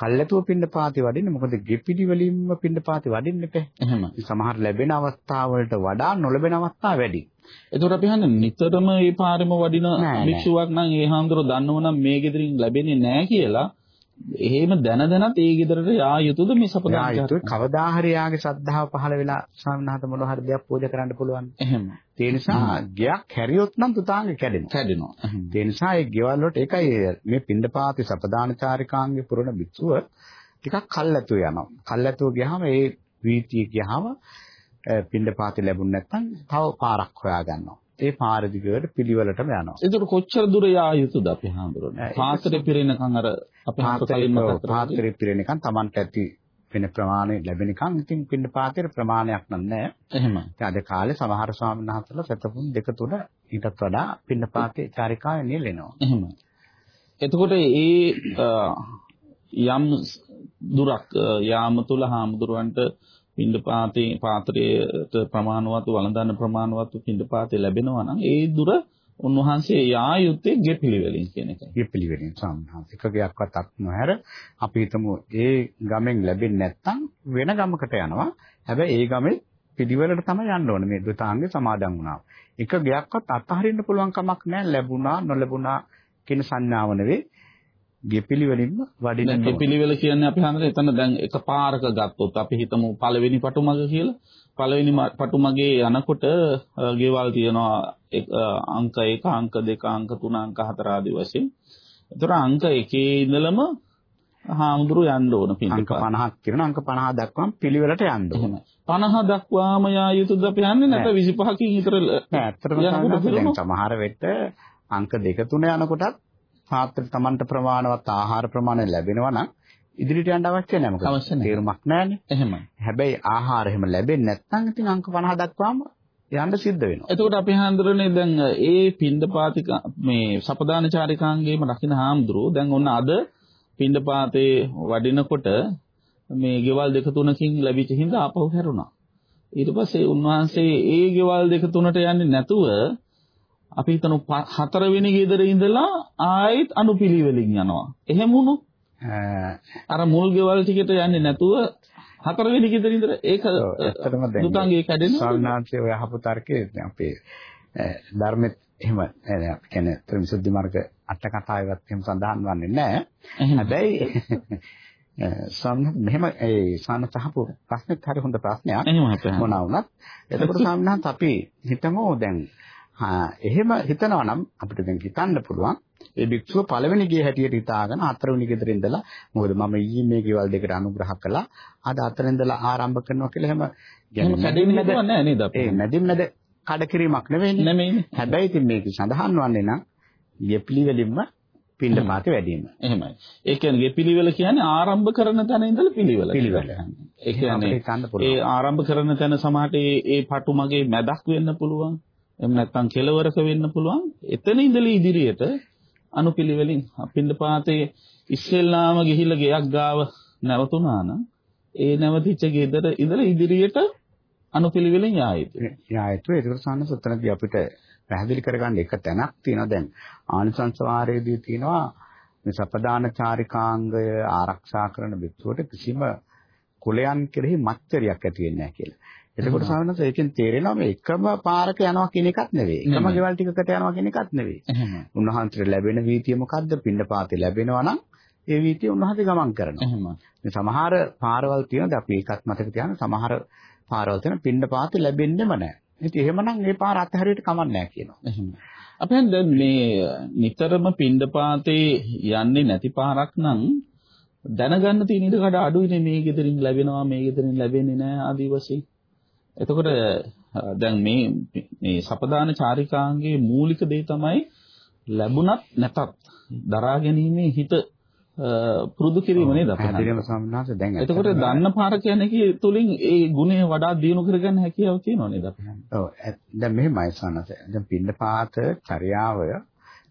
කල්ැතුව පින්නපාති වඩින්න මොකද ගෙපිඩි වලින්ම පින්නපාති වඩින්න එපා. එහෙම. සමහර ලැබෙන අවස්ථාවලට වඩා නොලැබෙන අවස්ථා වැඩි. එතකොට අපි හන්නේ නිතරම මේ පාරෙම වඩින භික්ෂුවක් නම් ඒ හාමුදුරුවෝ දන්නවනම් මේ ගෙදරින් ලැබෙන්නේ නැහැ කියලා එහෙම දැන දැනත් ඒ ගෙදරට යා යුතුද මේ සපදාන යුතුයි. කවදා හරි යාගේ ශ්‍රද්ධාව පහළ වෙලා ස්වාමීනාත මොන හරි දෙයක් පූජා කරන්න පුළුවන්. එහෙම. ඒ නිසා ගයක් හැරියොත් නම් තුතාංගේ කැඩෙනවා. කැඩෙනවා. ඒ නිසා ඒ ගෙවල් වලට ඒකයි මේ පින්ඩපාති සපදාන චාරිකාංගේ පුරන භික්ෂුව ටිකක් කල්ැතුව යනවා. කල්ැතුව ගියාම ඒ වීතිය ගියාම පින්ඩපාති ලැබුණ නැත්නම් තව පාරක් හොයා ගන්නවා ඒ පාර දිගට පිළිවෙලටම යනවා. ඒතර කොච්චර දුර යා යුතුද අපි හඳුරන්නේ? පාත්‍රේ පිරෙනකන් අර අපි හඳුරන පාත්‍රේ පිරෙනකන් Tamanට ඇති වෙන ප්‍රමාණය ලැබෙනකන් ඉතින් පින්න පාත්‍රේ ප්‍රමාණයක් නෑ. එහෙම. ඉතින් අද කාලේ සමහර ස්වාමීන් වහන්සේලා සතපුන් දෙක තුන ඊටත් වඩා පින්න පාත්‍රේ චාරිකාවේ නියැලෙනවා. එහෙම. එතකොට ඒ යම් දුරක් යාම තුල හාමුදුරුවන්ට පින්ඩපාතේ පාත්‍රයට ප්‍රමාණවත් වළඳන ප්‍රමාණවත් පින්ඩපාතේ ලැබෙනවා නම් ඒ දුර උන්වහන්සේ යා යුත්තේ ගෙපිලිවෙලින් කියන එක. ගෙපිලිවෙලින් සම්හාස. එක ගයක්වත් අත් නොහැර අපි හිතමු ඒ ගමෙන් ලැබෙන්නේ නැත්නම් වෙන ගමකට යනවා. හැබැයි ඒ ගමේ පිළිවෙලට තමයි යන්න ඕනේ මේ දුතාංගේ සමාදන් වුණා. එක ගයක්වත් අත්හරින්න පුළුවන් කමක් නැහැ ලැබුණා නොලැබුණා කියන සංඥාව නෙවෙයි. ගෙපිලිවෙලින්ම වඩින ගෙපිලිවෙල කියන්නේ අපි හන්දර එතන දැන් එක පාරක ගත්තොත් අපි හිතමු පළවෙනි පටුමග කියලා පළවෙනි පටුමගේ යනකොට ගෙවල් තියෙනවා අංක 1 අංක 2 අංක 3 අංක 4 ආදී වශයෙන්. ඒතර අංක 1 ඉඳලම හාමුදුරු යන්න ඕන පිළිවෙල. අංක 50ක් කියනවා අංක 50 දක්වාම පිළිවෙලට යන්න ඕන. 50 දක්වාම යා යුතුද අපි යන්නේ නැත්නම් 25කින් විතර නෑ ඇත්තටම. සමහර වෙලට අංක දෙක තුන යනකොටත් පාත්‍ර තමන්ට ප්‍රමාණවත් ආහාර ප්‍රමාණය ලැබෙනවා නම් ඉදිරියට යන්න අවශ්‍ය නැහැ මොකද. තේරුමක් නැහැනේ. එහෙමයි. හැබැයි ආහාර එහෙම ලැබෙන්නේ නැත්නම් ඉතින් අංක 50 දක්වාම යන්න සිද්ධ වෙනවා. එතකොට අපි හඳුරන්නේ දැන් ඒ පින්දපාතික මේ සපදානචාරිකාංගේම රකින්න හාමුදුරුවෝ දැන් ඔන්න අද පින්දපාතේ වඩිනකොට මේ ගෙවල් දෙක තුනකින් ලැබිච්ච හින්දා ආපහු හැරුණා. ඊට පස්සේ උන්වහන්සේ ඒ ගෙවල් දෙක තුනට යන්නේ නැතුව අපි හිතමු ප- හතරවෙනි ගෙදර ඉඳලා ආයෙත් අනුපිළිවෙලින් යනවා. එහෙම වුණොත් අර මුල් ගෙවල් ටිකට යන්නේ නැතුව හතරවෙනි ගෙදර ඉඳලා ඒක දුතාංගේ කැඩෙනවා. ස්වාමීනාංශයේ ඔය අහපු තර්කයේ දැන් අපේ ධර්මෙත් එහෙම අපි කියන්නේ ත්‍රිවිසුද්ධි මාර්ග අට කතාවේවත් එහෙම සඳහන් වන්නේ නැහැ. හැබැයි ස්වාමීන් මෙහෙම ඒ සානත අහපු ප්‍රශ්නෙත් හරි හොඳ ප්‍රශ්නයක්. මොනවා වුණත් එතකොට ස්වාමීනාත් අපි හිතමු දැන් එහෙම හිතනවා නම් අපිට දැන් හිතන්න පුළුවන් ඒ භික්ෂුව පළවෙනි ගේ හැටියට හිතාගෙන හතරවෙනි ගෙදර ඉඳලා මොකද මම ඊයේ මේ ගෙවල් දෙකට අනුග්‍රහ කළා අද හතර ඉඳලා ආරම්භ කරනවා කියලා එහෙම එහෙම කැඩෙන්නේ නෑ නේද අපි. ඒ මැදින් මැද කඩ කිරීමක් නෙවෙයිනේ නෙමෙයිනේ. හැබැයි ඉතින් මේක සඳහන් වන්නේ නම් යෙපිලිවෙලින්ම පින්න පාති වැඩිම එහෙමයි. ඒ කියන්නේ පිළිවෙල කියන්නේ ආරම්භ කරන තැන ඉඳලා පිළිවෙල. පිළිවෙල. ඒ කියන්නේ. ඒ ආරම්භ කරන තැන සමහරට ඒ ඒ පටු මගේ මැදක් වෙන්න පුළුවන්. එහෙම නැත්නම් කෙලවරක වෙන්න පුළුවන්. එතන ඉඳලා ඉදිරියට අනුපිළිවෙලින් පින්දපාතේ ඉස්සෙල්ලාම ගිහිල්ලා ගෙයක් ගාව නැවතුණා නම් ඒ නැවතිච්ච ගෙදර ඉඳලා ඉදිරියට අනුපිළිවෙලින් යා යුතුයි. යායතු ඒක සානස උතනදී අපිට පැහැදිලි කරගන්න එක තැනක් තියෙනවා දැන් ආනිසංස වාරයේදී තියෙනවා මේ සපදාන චාරිකාංගය ආරක්ෂා කරන භික්ෂුවට කිසිම කුලයන් කෙරෙහි මච්චරියක් ඇති වෙන්නේ නැහැ කියලා. එතකොට සානස ඒකෙන් තේරෙනවා මේ එකම පාරක යනවා කියන එකක් නෙවෙයි. එකම. ගෙවල් ටිකකට යනවා කියන එකක් නෙවෙයි. උන්වහන්සේට ලැබෙන වීතිය මොකද්ද? පින්නපාතේ ලැබෙනවා නම් ඒ වීතිය උන්වහන්සේ ගමන් කරනවා. මේ සමහර පාරවල් තියෙනද අපි ඒකත් මතක තියාගන්න සමහර පාරවල් තියෙන පින්නපාත ලැබෙන්නෙම නැහැ. ඉතින් එහෙමනම් මේ පාර අතහැරියට කමක් නැහැ කියනවා. අපෙන් දැන් මේ නිතරම පින්ඩපාතේ යන්නේ නැති පාරක් නම් දැනගන්න තියෙන ඉඩ කඩ අඩුයිනේ මේ ගෙදරින් ලැබෙනවා මේ ගෙදරින් ලැබෙන්නේ නැහැ ආදී වශයෙන්. එතකොට දැන් මේ මේ සපදාන චාරිකාංගයේ මූලික දේ තමයි ලැබුණත් නැතත් දරා ගැනීමේ හිත පුරුදු කිරීම නේද අපේ වහන්සේ දැන් එතකොට දන්න පාර කියන එකේ තුලින් ඒ ගුණය වඩා දියුණු කරගන්න හැකියාව තියෙනව නේද අපි? ඔව් දැන් මෙහෙමයි සනස. දැන් පින්නපාත චර්යාව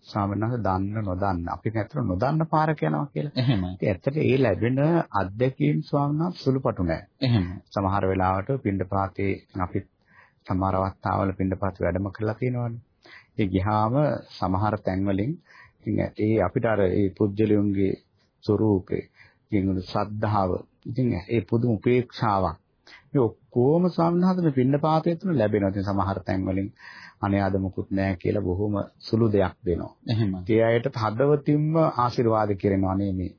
ස්වාමීන් වහන්සේ දන්න නොදන්න අපි ඇත්තට නොදන්න පාරක යනවා කියලා. එහෙමයි. ඉතින් ඇත්තට ඒ ලැබෙන අත්දැකීම් ස්වාමීන් වහන්සේ සුළුපටු නෑ. එහෙමයි. සමහර වෙලාවට පින්නපාතේ අපි සමහර අවස්ථාවල පින්නපාත වැඩම කරලා තියෙනවානේ. ඒ ගියාම සමහර තැන්වලින් ඉතින් ඒ අපිට අර ඒ පුජ්‍යලයන්ගේ ස්වරූපේ ඉතින් ශ්‍රද්ධාව ඉතින් ඒ පුදුම උපේක්ෂාවක් මේ ඔක්කොම සම්හත මේ පින්නපාතය තුන ලැබෙනවා. ඉතින් සමහර තැන්වලින් අනේ අද මුකුත් නැහැ කියලා බොහොම සුළු දෙයක් දෙනවා. එහෙමයි. ඒ අයට හදවතින්ම ආශිර්වාද කරනවා නේ මේ.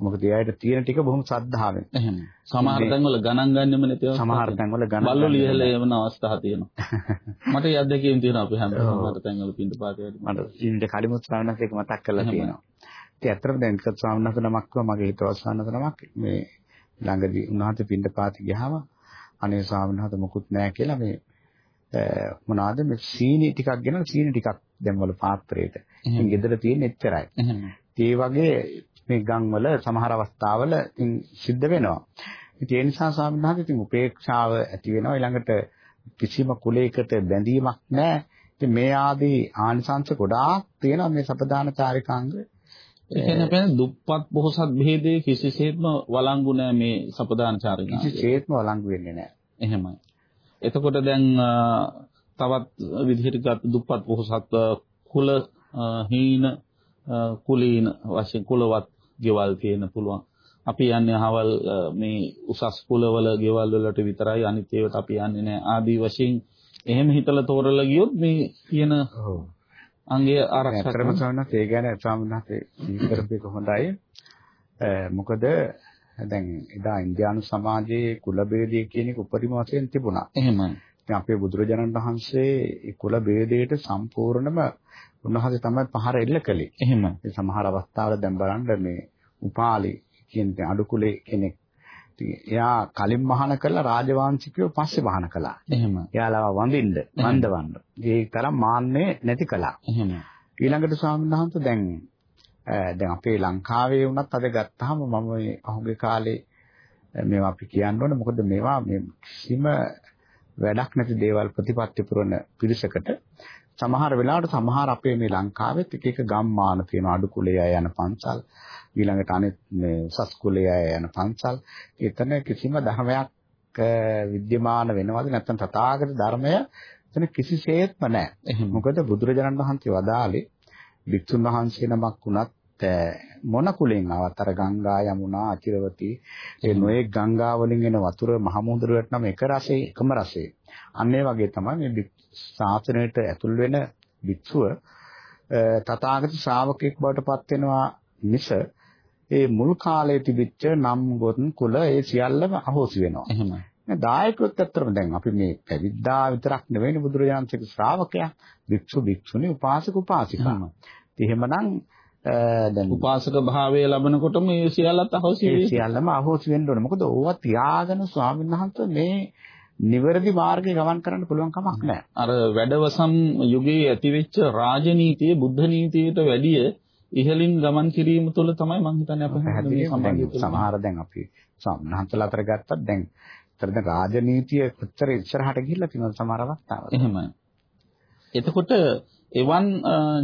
මොකද ඒ අයට තියෙන ටික බොහොම ශ්‍රද්ධාවෙන්. එහෙම. සමහර තැන්වල ගණන් ගන්නෙම නැති අවස්ථා සමහර තැන්වල ගණන් බල්ලු ලියලා එවන අවස්ථා තියෙනවා. (laughs) මට ඒ අත්දැකීම් තියෙනවා අපි හැම සමහර තැන්වල පින්ද පාතේ. මට ඉන්න කලිමුත් ස්වාමීන් ඒක මතක් කරලා. තියෙනවා. ඉතින් ඇත්තටම දැන් එකත් ස්වාමීන් වහන්සේ නමක් කිව්වා මගේ හිතවත් ස්වාමීන් වහන්සේ නමක් මේ ළඟදී උන්වහන්සේ පින්ඩපාති ගියාම අනේ ස්වාමීන් වහන්සේ මොකුත් නැහැ කියලා මේ මොනවාද මේ සීනි ටිකක් ගෙන සීනි ටිකක් දැම්වල පාත්‍රයට. ඉතින් ගෙදර තියෙන එච්චරයි. ඒ වගේ මේ ගම්වල සමහර අවස්ථාවල ඉතින් සිද්ධ වෙනවා. ඉතින් ඒ නිසා ස්වාමීන් වහන්සේ ඉතින් උපේක්ෂාව ඇති වෙනවා ඊළඟට කිසිම කුලයකට බැඳීමක් නැහැ. ඉතින් මේ ආදී ආනිසංශ ගොඩාක් තියෙනවා මේ සපදාන චාරිකාංග. අපේ දුප්පත් බොහෝසත් ભેදේ කිසිසේත්ම වළංගු නැහැ මේ සපදාන චාරිකාංගය. කිසිසේත්ම වළංගු වෙන්නේ නැහැ. එහෙමයි. එතකොට දැන් තවත් විදිහට ගත් දුප්පත් බොහෝසත් අ, කුල හීන කුලීන වශයෙන් කුලවත් ගෙවල් තියෙන පුළුවන්. අපි යන්නේ අහවල් අ, මේ උසස් කුලවල ගෙවල් වලට විතරයි අනිත් ඒවාට අපි යන්නේ නැහැ. ආදී වශයෙන් එහෙම හිතලා තෝරලා ගියොත් මේ කියන. අංගය ආරක්ෂා ඇත්තටම කරනවා. ස්වාමීන් වහන්සේ ඒ ගැන ස්වාමීන් වහන්සේ සිහිකරපු එක හොඳයි. අ, මොකද දැන් එදා ඉන්දියානු සමාජයේ කුල ભેදය කියන එක උපරිම වශයෙන් තිබුණා. එහෙමයි. ඉතින් අපේ බුදුරජාණන් වහන්සේ ඒ කුල ભેදයට සම්පූර්ණම උන්වහන්සේ තමයි පහර එල්ල කළේ. එහෙමයි. ඒ සමහර අවස්ථාවල දැන් බලන්න මේ උපාලි කියන අඩු කුලේ කෙනෙක් එයා කලින් මහාන කළා රාජවාංශිකයෝ පස්සේ මහාන කළා. එහෙම. එයාලව වඳින්න, වන්දවන්න. ඒ තරම් මාන්නේ නැති කළා. එහෙම. ඊළඟට ස්වාමීන් වහන්සේ දැන් දැන් අපේ ලංකාවේ වුණත් අද ගත්තාම මම මේ අහුගේ කාලේ මේවා අපි කියන්න ඕනේ. මොකද මේවා මේ කිසිම වැඩක් නැති දේවල් ප්‍රතිපත්ති පුරන පිරිසකට සමහර වෙලාවට සමහර අපේ මේ ලංකාවෙත් එක එක ගම්මාන තියෙන අඩු කුලයේ යන පන්සල් ඊළඟට අනිත් මේ උසස් කුලයේ යන පන්සල්. එතන කිසිම ධර්මයක් විද්‍යමාන වෙනවද? නැත්නම් තථාගත ධර්මය එතන කිසිසේත්ම නැහැ. මොකද බුදුරජාණන් වහන්සේ වදාළේ වික්ෂුන් වහන්සේ නමක් වුණත් මොන කුලෙන් ආවත්? අර ගංගා යමුනා අචිරවතී ඒ නොයේ ගංගා වලින් එන වතුර මහ මුහුදට වැටෙනම එක රසයේ එකම රසයේ අන්න ඒ වගේ තමයි මේ ශාසනයට ඇතුල් වෙන වික්ෂුව තථාගත ශ්‍රාවකෙක් බවට පත් වෙනවා මිස ඒ මුල් කාලයේ තිබිච්ච නම් ගොන් කුල ඒ සියල්ලම අහෝසි වෙනවා. එහෙමයි. මේ දායකයොත් ඇත්තටම දැන් අපි මේ පැවිද්දා විතරක් නෙවෙයි බුදුරජාණන්සේගේ ශ්‍රාවකයා භික්ෂු භික්ෂුණී උපාසක උපාසිකා. එහෙමනම් දැන් උපාසක භාවය ලැබනකොට මේ සියල්ලත් අහෝසි වෙයි. සියල්ලම අහෝසි වෙන්න ඕනේ. මොකද ඕවා තියාගෙන ස්වාමීන් වහන්සේ මේ නිවැරදි මාර්ගේ ගමන් කරන්න පුළුවන් කමක් නැහැ. අර වැඩවසම් යුගයේ ඇතිවෙච්ච රාජනීතිය බුද්ධ නීතියට වැඩිය ඉහළින් ගමන් කිරීම තුළ තමයි මම හිතන්නේ අපේ මේ සමාජය සමහර දැන් අපි සම්හන්තල අතර ගත්තත් දැන් ඒතර දැන් රාජනීතිය කොච්චර ඉස්සරහට ගිහිල්ලා තියෙනවද සමහර අවස්ථාවල. එහෙමයි. එතකොට එවන්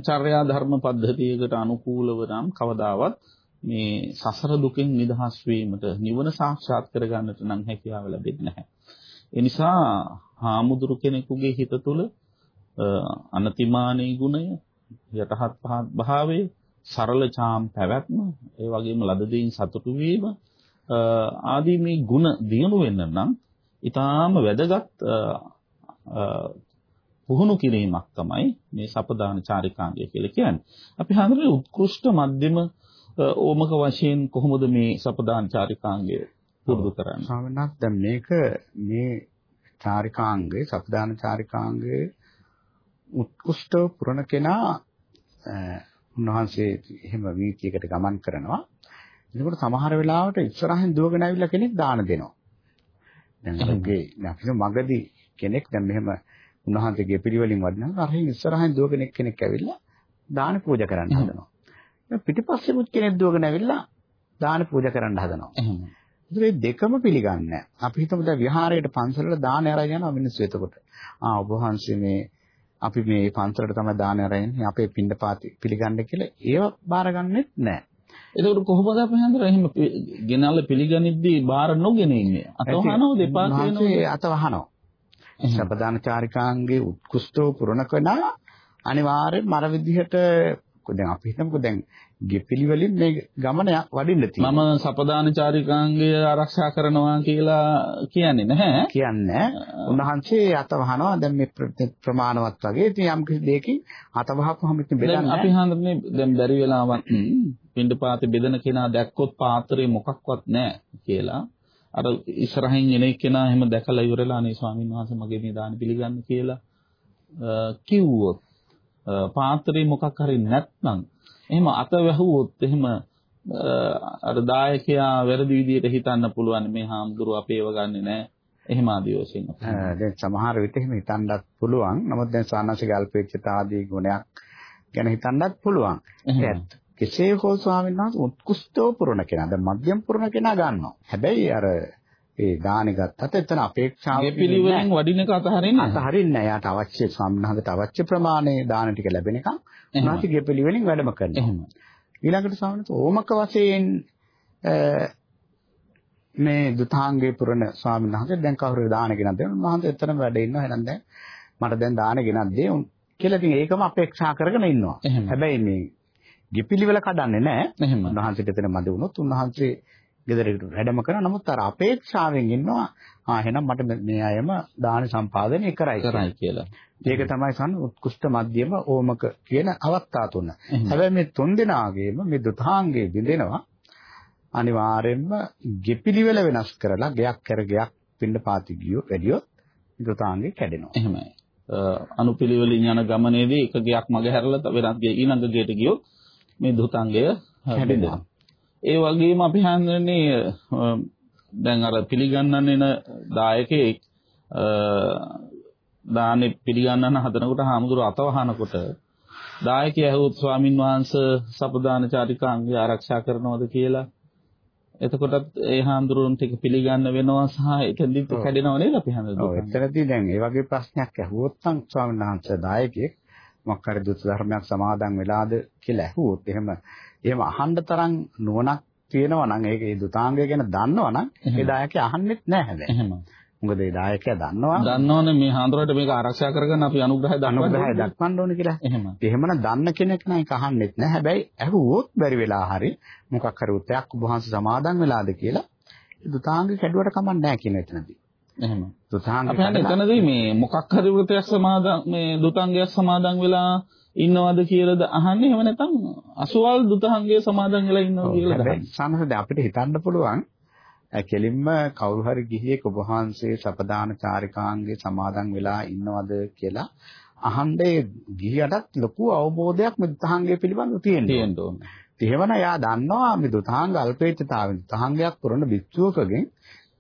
චර්යා ධර්ම පද්ධතියකට අනුකූලව නම් කවදාවත් මේ සසර දුකෙන් නිදහස් වීමට නිවන සාක්ෂාත් කරගන්නට නම් හැකියාව ලැබෙන්නේ නැහැ. ඒ නිසා හාමුදුරු කෙනෙකුගේ හිත තුළ අනතිමානී ගුණය යටහත් පහත් භාවය සරල චාම් පැවැත්ම ඒ වගේම ලද දෙයින් සතුටු වීම ආදී මේ ಗುಣ දියුණු වෙන්න නම් ඊටාම වැදගත් පුහුණු කිරීමක් තමයි මේ සපදාන චාරිකාංගය කියලා කියන්නේ. අපි හඳුනන උත්කෘෂ්ඨ මධ්‍යම ඕමක වශයෙන් කොහොමද මේ සපදාන චාරිකාංගය පුරුදු කරන්නේ? ස්වාමීනාත් දැන් මේක මේ චාරිකාංගය සපදාන චාරිකාංගය උත්කෘෂ්ඨ පුරණ කෙනා උන්වහන්සේ එහෙම වීතියකට ගමන් කරනවා. එතකොට සමහර වෙලාවට ඉස්සරහින් දුවගෙන ආවිල්ලා කෙනෙක් දාන දෙනවා. දැන් ඔගේ අපි මගදී කෙනෙක් දැන් මෙහෙම උන්වහන්සේගේ පිළිවෙලින් වඩනවා අරහින් ඉස්සරහින් දුවගෙන කෙනෙක් ඇවිල්ලා දාන පූජා කරන්න හදනවා. දැන් පිටිපස්සෙමුත් කෙනෙක් දුවගෙන ඇවිල්ලා දාන පූජා කරන්න හදනවා. ඒ දෙකම පිළිගන්නේ නැහැ. අපි හිතමු දැන් විහාරයට පන්සලට දාන අරගෙන යනවා මිනිස්සු එතකොට. ආ ඔබ වහන්සේ මේ අපි මේ පන්සලට තමයි දාන අරගෙන අපේ පින්ඩපාති පිළිගන්න කියලා ඒව බාරගන්නෙත් නැහැ. එතකොට කොහොමද අපි හන්දර එහෙම ගෙනල්ල පිළිගනිද්දී බාර නොගෙන ඉන්නේ? අතවහනව දෙපා කියනවා. අතවහනවා. සබදාන චාරිකාංගේ උත්කෘෂ්ඨව පුරණ කනා අනිවාර්යෙන් මර විදිහට දැන් අපි හිතමුකෝ දැන් ගෙපිලි වලින් මේ ගමන වඩින්න තියෙනවා. මම සපදාන චාරිකාංගය ආරක්ෂා කරනවා කියලා කියන්නේ නැහැ. කියන්නේ උන්වහන්සේ අතවහනවා දැන් මේ ප්‍රමාණවත් වගේ ඉතින් යම් කිසි දෙයකින් අතවහපුවම ඉතින් බෙදන්නේ. අපි හඳුන්නේ දැන් බැරි වෙලාවක් පින්ඩපාතේ බෙදන කෙනා දැක්කොත් පාත්‍රේ මොකක්වත් නැහැ කියලා අර ඉස්සරහින් එන කෙනා එහෙම දැකලා ඉවරලා අනේ ස්වාමීන් වහන්සේ මගේ මේ දාන පිළිගන්න කියලා කිව්වොත් පාත්‍රේ මොකක් හරි නැත්නම් එහෙම අත වැහුවොත් එහෙම අර දායකයා වැරදි විදියට හිතන්න පුළුවන් මේ හාමුදුරුව අපේව ගන්නෙ නැහැ එහෙම ආදී වශයෙන් දැන් සමහර විට එහෙම හිතන්නත් පුළුවන්. නමුත් දැන් සානසික අල්පේක්ෂතා ආදී ගුණයක් ගැන හිතන්නත් පුළුවන්. ඒත් කෙසේ හෝ ස්වාමීන් වහන්සේ උත්කෘෂ්ඨව පුරණ කෙනා දැන් මධ්‍යම පුරණ කෙනා ගන්නවා හැබැයි අර ඒ දානෙ ගත්තත් එතන අපේක්ෂාව පිළිවෙලින් වඩින එක අතහරින්නේ අතහරින්නේ නැහැ. යාට අවශ්‍ය සම්හඳට අවශ්‍ය ප්‍රමාණයේ දාන ටික ලැබෙනකම් උනාසි ගේ පිළිවෙලින් වැඩම කරනවා. එහෙම. ඊළඟට සාමනත ඕමක වශයෙන් මේ දුතාංගේ පුරණ ස්වාමීන් වහන්සේ දැන් කවුරු දාන ගෙනත් දෙනවා. මහන්සේ එතනම වැඩ ඉන්නවා. එහෙනම් දැන් මට දැන් දාන ගෙනත් දෙයි. කියලා ඉතින් ඒකම අපේක්ෂා කරගෙන ඉන්නවා. හැබැයි මේ ගිපිලිවල කඩන්නේ නැහැ. එහෙම. උන්වහන්සේට එතන මැද වුණොත් උන්වහන්සේ ගෙදරට වැඩම කරා. නමුත් අර අපේක්ෂාවෙන් ඉන්නවා ආ එහෙනම් මට මේ අයම දාන සම්පාදනය කරයි කරයි කියලා. ඒක තමයි සම් උත්කෘෂ්ඨ මධ්‍යම ඕමක කියන අවස්ථා තුන. හැබැයි මේ තුන් දෙනාගේම මේ දුතාංගේ බිඳෙනවා අනිවාර්යෙන්ම ගෙපිලිවෙල වෙනස් කරලා ගයක් කර ගයක් පින්න පාති ගියෝ වැඩියොත් දුතාංගේ කැඩෙනවා. එහෙමයි. අනුපිළිවෙලින් යන ගමනේදී එක ගයක් මග හැරලා වෙනත් ඊළඟ ගේට ගියොත් මේ දුතාංගය හැදෙනවා. ඒ වගේම අපි හඳුනන්නේ දැන් අර පිළිගන්නන්න එන දායකයෙක් දානේ පිළිගන්නන්න හදනකොට හාමුදුරුව අතවහනකොට දායකයා ඇහුවොත් ස්වාමින් වහන්සේ සපදාන චාරිකාංගය ආරක්ෂා කරනවද කියලා එතකොටත් ඒ හාමුදුරුවන් ටික පිළිගන්න වෙනවා සහ එතෙන්දිත් කැඩෙනව නේද අපි ඔව් හඳුනන. එතනදී දැන් ඒ වගේ ප්‍රශ්නයක් ඇහුවොත් නම් ස්වාමීන් වහන්සේ දායකයෙක් මොකක් හරි දුත් ධර්මයක් සමාදන් වෙලාද කියලා ඇහුවොත් එහෙම එහෙම අහන්න තරම් නුවණක් තියෙනවා නම් ඒක ඒ දුතාංගය ගැන දන්නවා නම් ඒ දායකයා අහන්නෙත් නැහැ හැබැයි. එහෙම. මොකද ඒ දායකයා දන්නවා දන්නවනේ මේ හාමුදුරුවන්ට මේක ආරක්ෂා කරගන්න අපි අනුග්‍රහය දක්වන්න අනුග්‍රහය. දක්වන්න ඕනේ කියලා. එහෙම. එහෙමනම් දන්න කෙනෙක් නම් ඒක අහන්නෙත් නැහැ. හැබැයි ඇහුවොත් බැරි වෙලා හරි මොකක් හරි උත්යක් ඔබ වහන්සේ සමාදන් වෙලාද කියලා දුතාංග කැඩුවට කමක් නැහැ කියන එතනදී. එහෙම. අපි එතනදී මේ මොකක් හරි වෘතයක් සමාදන් මේ දුතංගයක් සමාදන් වෙලා ඉන්නවද කියලාද අහන්නේ එහෙම නැත්නම් අසුවල් දුතංගයේ සමාදන් වෙලා ඉන්නවද ඔව්, කියලා හැබැයි අහන්නේ. සමහරවිට අපිට හිතන්න පුළුවන් කෙලින්ම කවුරු හරි ගිහියෙක් ඔබ වහන්සේ සපදාන චාරිකාංගේ සමාදන් වෙලා ඉන්නවද කියලා අහන්නේ ගිහියටත් ලොකු අවබෝධයක් මේ දුතාංගය පිළිබඳව තියෙනවා. එහෙමනම් යා දන්නවා මේ දුතාංග අල්පේච්ඡතාවෙන් දුතාංගයක් පුරන භික්ෂුවකගෙන්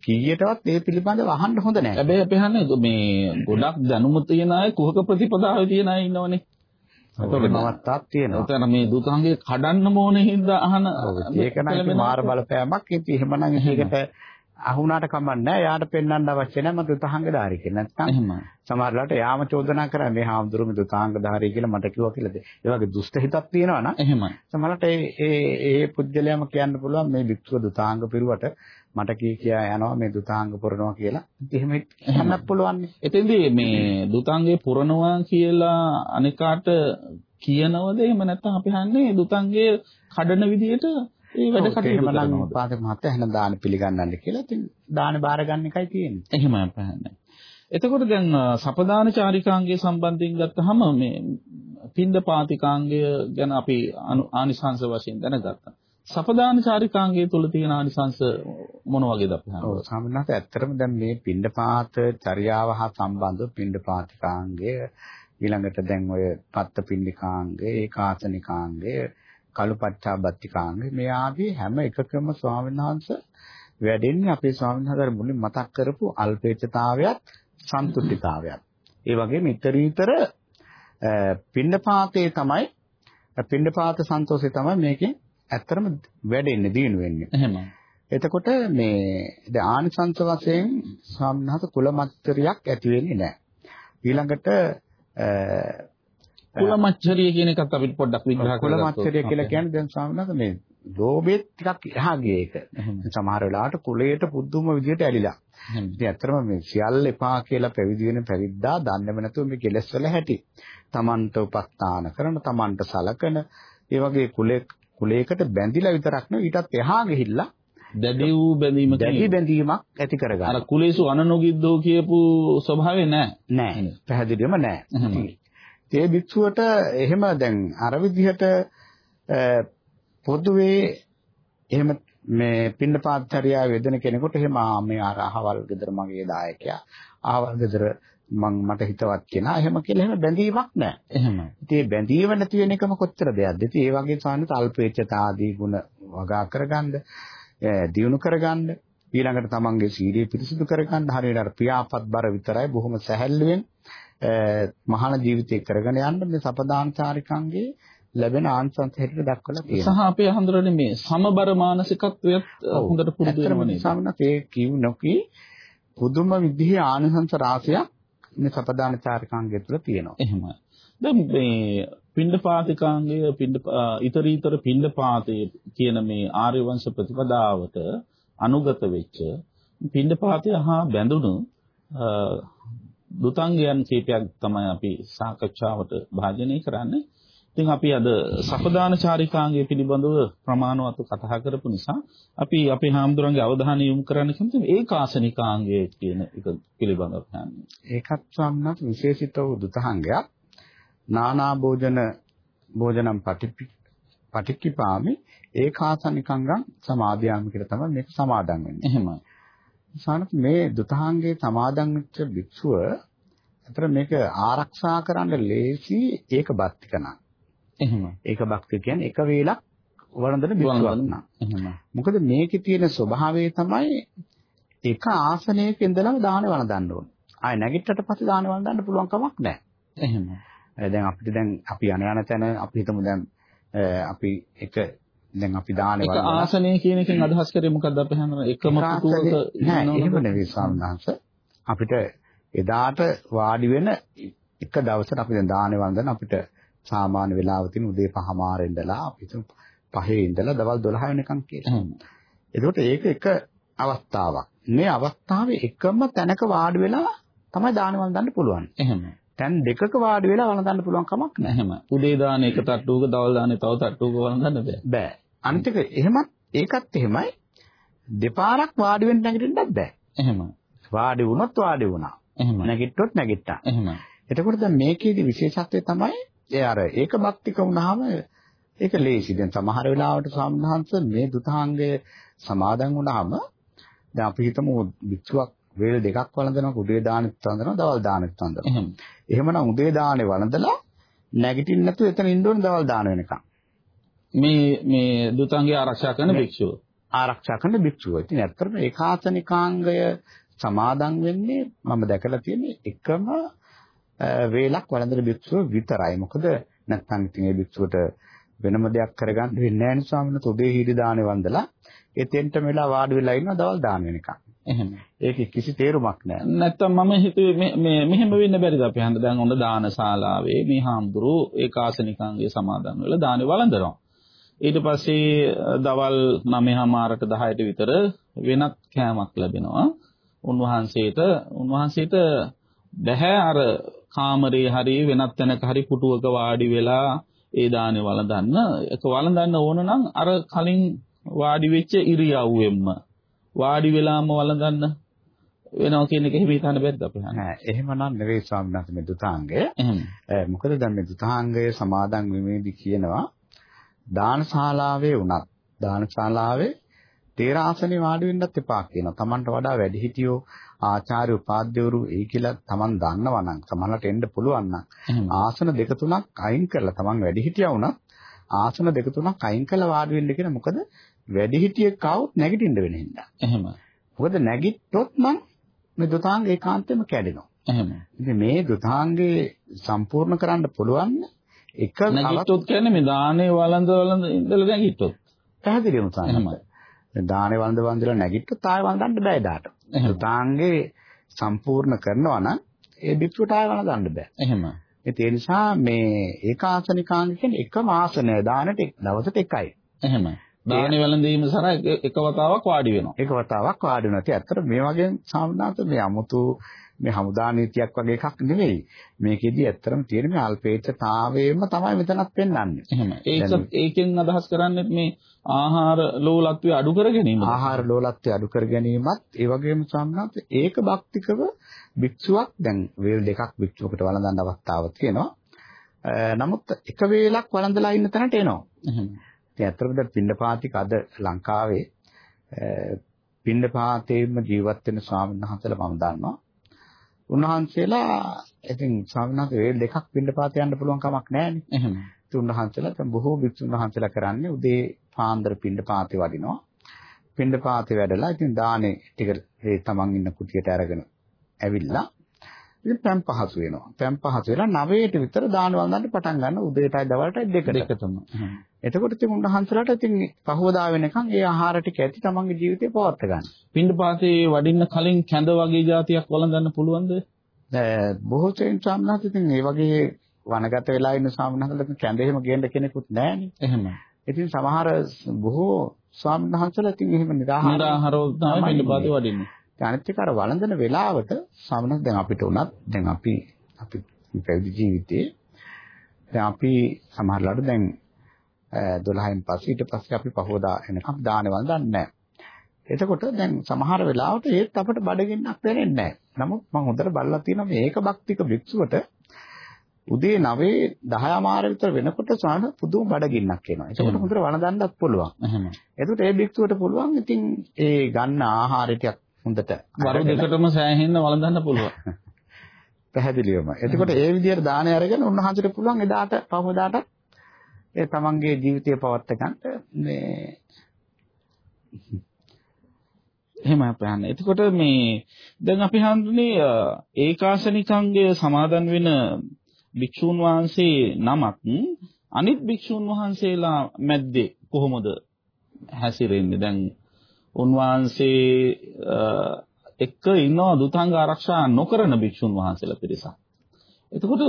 කීයටවත් ඒ පිළිබඳව අහන්න හොඳ නැහැ. හැබැයි අපි හන්නේ මේ ගොඩක් දැනුම තියන අය කුහක ප්‍රතිපදාවේ තියන අය ඉන්නවනේ. මවත්තක් තියෙනවා. ඔතන මේ දුතංගයේ කඩන්න ඕනේ හින්දා අහන ඒක නම් මාර බලපෑමක්. ඉතින් එහෙමනම් ඒකට අහුණාට කමක් නැහැ. යාට පෙන්වන්න අවශ්‍ය නැහැ මම දුතාංගධාරී කියලා. නැත්නම් එහෙමයි. සමහරවිට යාම චෝදනා කරන්නේ මේ හාමුදුරුවෝ මේ දුතාංගධාරී කියලා මට කිව්වා කියලාද. ඒ වගේ දුෂ්ට හිතක් තියෙනවා නම් එහෙමයි. සමහරවිට ඒ ඒ ඒ පුජ්‍යලයම කියන්න පුළුවන් මේ වික්ෂුව දුතාංග පිරුවට මට කී කියා යනවා මේ දුතාංග පුරනවා කියලා. එහෙම කියන්නත් පුළුවන්. එතෙන්දී මේ දුතංගේ පුරනවා කියලා අනිකාට කියනවද එහෙම නැත්නම් අපි හන්නේ දුතංගේ කඩන විදියට ඒ වැඩ කටයුතු කරනවද? පාතක මහත්තයා එහෙනම් දාන පිළිගන්නන්න කියලා. ඉතින් දාන බාර ගන්න එකයි තියෙන්නේ. එහෙමයි අපි හන්නේ. එතකොට දැන් සපදාන චාරිකාංගයේ සම්බන්ධයෙන් ගත්තහම මේ පින්ද පාතිකාංගය ගැන අපි ආනිසංස වශයෙන් දැනගත්තා. සපදාන චාරිකාංගය තුල තියෙන ආනිසංස මොන වගේද අපි ඔව් හන්නේ? සාමාන්‍යයෙන් ඇත්තටම දැන් මේ පින්ඩපාත චර්යාව හා සම්බන්ධව පින්ඩපාතිකාංගය ඊළඟට දැන් ඔය පත්ත පින්ඩිකාංගය ඒකාසනිකාංගය කලුපච්චාබත්තිකාංගය මේ ආදී හැම එකකම ස්වාමීන් වහන්සේ වැඩෙන්නේ අපේ ස්වාමීන් වහන්සේ මුලින් මතක් කරපු අල්පේච්ඡතාවයත් සන්තුෂ්ඨිතාවයත් ඒ වගේම ඊතරීතර පින්ඩපාතේ තමයි පින්ඩපාත සන්තෝෂේ තමයි මේකෙන් ඇත්තටම වැඩෙන්නේ දිනු වෙන්නේ එහෙමයි. එතකොට මේ දැන් ආනිසංස වශයෙන් සම්හත කුලමත්තරියක් ඇති වෙන්නේ නැහැ. ඊළඟට කුලමච්චරිය කියන එකත් අපිට පොඩ්ඩක් විග්‍රහ කරගත්තොත්. කුලමත්තරිය කියලා කියන්නේ දැන් සම්හත මේ ලෝභෙත් ටිකක් එහා ගිය එක. සමහර වෙලාවට කුලයට පුදුම විදියට ඇලිලා. ඉතින් ඇත්තටම මේ සියල්ල එපා කියලා පැවිදි වෙන පැවිද්දා දන්නේම නැතුව මේ කෙලෙස් වල හැටි. Tamanට උපස්ථාන කරන, Tamanට සලකන, ඒ වගේ කුලේ කුලයකට බැඳිලා විතරක් නෙවෙයි ඊටත් එහා ගිහිල්ලා දැඩි වූ බැඳීමකින් දැඩි බැඳීමක් ඇති කරගන්න. අර කුලේසු අනනොගිද්දෝ කියපු ස්වභාවය නැහැ. නෑ පැහැදිලිවම නෑ. ඒ භික්ෂුවට එහෙම දැන් අර විදිහට පොදුවේ එහෙම මේ පින්නපාත්චර්යාව යෙදෙන කෙනෙකුට එහෙම මේ අර අහවල් ගෙදර මගේ දායකයා අහවල් ගෙදර මං මට හිතවත් කෙනා එහෙම කියලා එහෙම බැඳීමක් නැහැ. එහෙමයි. ඉතින් මේ බැඳීම නැති වෙන එකම කොච්චර දෙයක්ද? ඉතින් ඒ වගේ සානත අල්පේච්ඡතා ආදී ගුණ වගා කරගන්න, දියුණු කරගන්න, ඊළඟට තමන්ගේ සීලය පිරිසිදු කරගන්න හරියට අර පියාපත් බර විතරයි බොහොම සැහැල්ලුවෙන් මහාන ජීවිතය කරගෙන යන්න මේ සපදාන චාරිකංගේ ලැබෙන ආංශංශ හැටියට දක්වලා තියෙනවා. සහ අපේ හඳුරන්නේ මේ සමබර මානසිකත්වයත්. හොඳට පුරුදු වෙනවා නේද? සාමනත් ඒ කිව් නොකී පුදුම විදිහේ ආනිසංස රාශියක් මේ සපදාන චාරිකාංගය තුළ තියෙනවා. එහෙමයි. දැන් මේ පින්ඩපාතිකාංගය පින්ඩ ඊතරීතර පින්ඩපාතේ කියන මේ ආර්ය වංශ ප්‍රතිපදාවට අනුගත වෙච්ච පින්ඩපාතය හා බැඳුණු අ, දුතංගයන් කීපයක් තමයි අපි සාකච්ඡාවට භාජනය කරන්නේ. ඉතින් අපි අද සපදාන චාරිකාංගය පිළිබඳව ප්‍රමාණවත්ව කතා කරපු නිසා අපි අපේ හාමුදුරන්ගේ අවධානය යොමු කරන්න කැමති ඒකාසනිකාංගය කියන එක පිළිබඳව කියන්නේ. ඒකත් සම්මත විශේෂිත වූ දුතහංගයක්. නානා භෝජන භෝජනම් පටික්කිපාමි ඒකාසනිකංගම් සමාදියාමි කියලා තමයි මේක සමාදන් වෙන්නේ. එහෙමයි. සානත් මේ දුතහංගේ සමාදන් වෙච්ච භික්ෂුව අතර මේක ආරක්ෂා කරන්න ලේසි ඒක එහෙමයි. ඒක භක්තිය කියන්නේ එක වේලක් වළඳන භික්ෂුවක් වළඳන. නා. එහෙමයි. මොකද මේකේ තියෙන ස්වභාවය තමයි එක ආසනයක ඉඳලම දාහනේ වළඳන්න ඕන. ආය නැගිට්ටට පස්සේ දාහනේ වළඳන්න පුළුවන් කමක් නැහැ. එහෙම. දැන් අපිට දැන් අපි යන යන තැන අපි හිතමු දැන් අපි එක දැන් අපි දාහනේ ඒක වළඳලා ආසනය කියන එකෙන් අදහස් කරේ මොකද්ද අපි හඳුනන එකම පුටුවක නෑ එහෙම නෙවෙයි ස්වාමීනාංශ අපිට එදාට වාඩි වෙන එක දවසට අපි දැන් දාහනේ වළඳන අපිට සාමාන්‍ය වෙලාව තියෙන උදේ පහමාර ඉඳලා අපි හිතමු පහේ ඉඳලා දවල් 12 වෙනකම් කියලා. එතකොට ඒක එක අවස්ථාවක්. මේ අවස්ථාවේ එකම තැනක වාඩි වෙලා තමයි දාන වන්දන්න පුළුවන්. එහෙම. තැන් දෙකක වාඩි වෙලා වන්දන්න පුළුවන් කමක් නැහැ. එහෙම. උදේ දාන එක තට්ටුවක දවල් දාන තව තට්ටුවක වළඳන්න බෑ. බෑ. අනිත් එක එහෙමත් ඒකත් එහෙමයි. දෙපාරක් වාඩි වෙන්න නැගිටින්නත් බෑ. එහෙම. වාඩි වුණොත් වාඩි වුණා. එහෙම. නැගිට්ටොත් නැගිට්ටා. එහෙම. එතකොට දැන් මේකේදී විශේෂත්වය තමයි ඒ අර ඒක භක්තික වුණාම ඒක ලේසි. දැන් සමහර වෙලාවට සාමහන්ස මේ දුතාංගය සමාදන් වුණාම දැන් අපි හිතමු වික්ෂුවක් වේල දෙකක් වළඳනවා උදේ දානෙත් වළඳනවා දවල් දානෙත් වළඳනවා. එහෙම. එහෙමනම් උදේ දානේ වළඳලා නැගිටින්න නැතුව එතන ඉන්න ඕනේ දවල් දාන වෙනකම්. මේ මේ දුතංගේ ආරක්ෂා කරන භික්ෂුව. ආරක්ෂා කරන භික්ෂුව. ඉතින් ඇත්තටම ඒකාසනිකාංගය සමාදන් වෙන්නේ මම දැකලා තියෙන්නේ එකම වේලක් වළඳන භික්ෂුව විතරයි. මොකද නැත්නම් ඉතින් ඒ භික්ෂුවට වෙනම දෙයක් කරගන්න වෙන්නේ නැහැ නේ ස්වාමීන් වහන්සේ. උදේ හිරි දානේ වන්දලා එතෙන්ට මෙලා වාඩි වෙලා ඉන්නවා දවල් දාන වෙනකම්. එහෙම. ඒක කිසි තේරුමක් නැහැ. නැත්තම් මම හිතුවේ මේ මෙහෙම වෙන්න බැරිද අපි හන්ද දැන් ඔන්න දානශාලාවේ මේ හාමුදුරු ඒකාසනිකංගේ සමාදන් වෙලා දානේ වළඳනවා. ඊට පස්සේ දවල් 9:00මාරට 10ට විතර වෙනත් කෑමක් ලැබෙනවා. උන්වහන්සේට උන්වහන්සේට බැහැ අර කාමරේ හරි වෙනත් තැනක හරි පුටුවක වාඩි වෙලා ඒ දානේ වළඳන්න. ඒක වළඳන්න ඕන නම් අර කලින් වාඩි වෙච්ච ඉරියව්වෙන්ම වාඩි වෙලාම වළඳන්න වෙනවා කියන එක එහෙම හිතන්න බැද්ද අපි හන්නේ. නෑ එහෙමනම් නෙවෙයි ස්වාමීන් වහන්සේ මේ දුතාංගය. මොකද දැන් මේ දුතාංගය සමාදන් වීමේදී කියනවා දානශාලාවේ වුණත් දානශාලාවේ තේරාසනේ වාඩි වෙන්නත් එපා කියනවා. Tamanට වඩා වැඩිහිටියෝ ආචාර්ය උපාධ්‍යවරු ඒ කියලා Taman දන්නවා නම් Tamanට එන්න පුළුවන් නම්. ආසන දෙක තුනක් අයින් කරලා Taman වැඩිහිටියා වුණත් ආසන දෙක තුනක් අයින් කරලා වාඩි වෙන්න කියන මොකද වැඩිහිටියෙක් ආවොත් නැගිටින්න වෙන හින්දා. එහෙම. මොකද නැගිට්ටොත් නම් මේ දුතාංග ඒකාන්තයෙන්ම කැඩෙනවා. එහෙම. ඉතින් මේ දුතාංගේ සම්පූර්ණ කරන්න පුළුවන් එක නැගිට්ටොත් කියන්නේ මේ දානේ වළඳ වළඳ ඉඳලා නැගිට්ටොත්. පැහැදිලිවම තමයි. දානේ වන්ද වන්දලා නැගිට්ටොත් ආය වන්දන්න බෑ දාට. දුතාංගේ සම්පූර්ණ කරනවා නම් ඒ භික්ෂුවට ආය වන්දන්න බෑ. එහෙම. ඒ නිසා මේ ඒකාසනිකාංග කියන්නේ එකම ආසනය දානට එක් දවසට එකයි. එහෙම. දානේ වළඳීම සරා එක- එක වතාවක් වාඩි වෙනවා. ඒක වතාවක් වාඩි වෙනවා. ඉතින් ඇත්තට මේ වගේ සාමාන්‍යත මේ 아무තු මේ හමුදා නීතියක් වගේ එකක් නෙවෙයි. මේකෙදි ඇත්තටම තියෙන මේ අල්පේච්ඡතාවයෙන්ම තමයි මෙතනත් පෙන්වන්නේ. එහෙම. ඒක ඒකෙන් අදහස් කරන්නේ මේ ආහාර ලෝලත්වය අඩු කර ගැනීම. ආහාර ලෝලත්වය අඩු කර ගැනීමත් ඒ වගේම සම්මාත ඒක භක්තිකව භික්ෂුවක් දැන් වේල් දෙකක් භික්ෂුවකට වළඳන්න අවස්ථාවක් තියෙනවා. නමුත් එක වේලක් වළඳලා ඉන්න තැනට එනවා. එහෙම. ඉතින් ඇත්තටම දැන් පින්ඩපාතික අද ලංකාවේ අ, පින්ඩපාතේම ජීවත් වෙන ස්වාමීන් වහන්සේලා මම දන්නවා. උන්වහන්සේලා ඉතින් ස්වාමීන් වහන්සේ වේල් දෙකක් පින්ඩපාත යන්න පුළුවන් කමක් නැහැනේ. එහෙම. උන්වහන්සේලා දැන් බොහෝ භික්ෂුන් වහන්සේලා කරන්නේ උදේ පාන්දර පින්ඩපාතේ වඩිනවා. පින්ඩපාතේ වැඩලා ඉතින් දානේ ටික තමන් ඉන්න කුටියට අරගෙන ඇවිල්ලා ඉතින් පැම් පහසු වෙනවා. පැම් පහසු වෙලා 9ට විතර දාන වන්දනට පටන් ගන්න උදේටයි දවල්ටයි දෙකට. දෙකටම. එතකොට ඉතින් උන්වහන්සේලාට ඉතින් පහවදා වෙනකන් ඒ ආහාර ටික ඇති තමන්ගේ ජීවිතේ පවත්ත ගන්න. පින්ඩපාතේ වඩින්න කලින් කැඳ වගේ જાතියක් වළඳන්න පුළුවන්ද? බොහෝ සෙයින් සාමනාත ඉතින් මේ වගේ වනගත වෙලා ඉන්න සාමනාතලා කැඳ එහෙම ගේන්න කෙනෙකුත් නැහැනේ. එහෙම. ඉතින් සමහර බොහෝ වහන්සේලා ඉතින් එහෙම නිදාහාර නිරාහාරව තමයි තමයි පින්ඩපාතේ වඩින්නේ. අනිත් එක අර වළඳන වෙලාවට සමනක් දැන් අපිට උනත් දැන් අපි අපි පැවිදි ජීවිතේ දැන් අපි සමහරලාට දැන් අ, 12න් පස්සේ ඊට පස්සේ අපි පහවදා එනකම් දාන වන්දන්නේ නැහැ. එතකොට දැන් සමහර වෙලාවට ඒත් අපිට බඩගින්නක් දැනෙන්නේ නැහැ. නමුත් මම හොඳට බලලා තියෙනවා මේ ඒක භක්තික භික්ෂුවට උදේ 9 10 මාර විතර වෙනකොට සාන පුදුම බඩගින්නක් එනවා. ඒකට. හොඳට වළඳන්නත් පුළුවන්. එහෙම. එතකොට ඒ භික්ෂුවට පුළුවන් ඉතින් ඒ ගන්න ආහාර ටිකක් හොඳට වර දෙකටම සෑහෙන්න වළඳන්න පුළුවන්. (laughs) පැහැදිලිවම. එතකොට ඒ විදිහට දාණය අරගෙන උන්වහන්සේට පුළුවන් එදාට පහවදාට ඒ තමන්ගේ ජීවිතය පවත්ත ගන්න මේ (laughs) එහෙමයි අපහන්නේ. එතකොට මේ දැන් අපි හඳුනේ ඒකාසනිකංගය සමාදන් වෙන භික්ෂුන් වහන්සේ නමක් අනිත් භික්ෂුන් වහන්සේලා මැද්දේ කොහොමද හැසිරෙන්නේ? දැන් උන්වහන්සේ එක්ක ඉන්නවා දුතාංග ආරක්ෂා නොකරන භික්ෂුන් වහන්සේලා පිරිසක්. එතකොට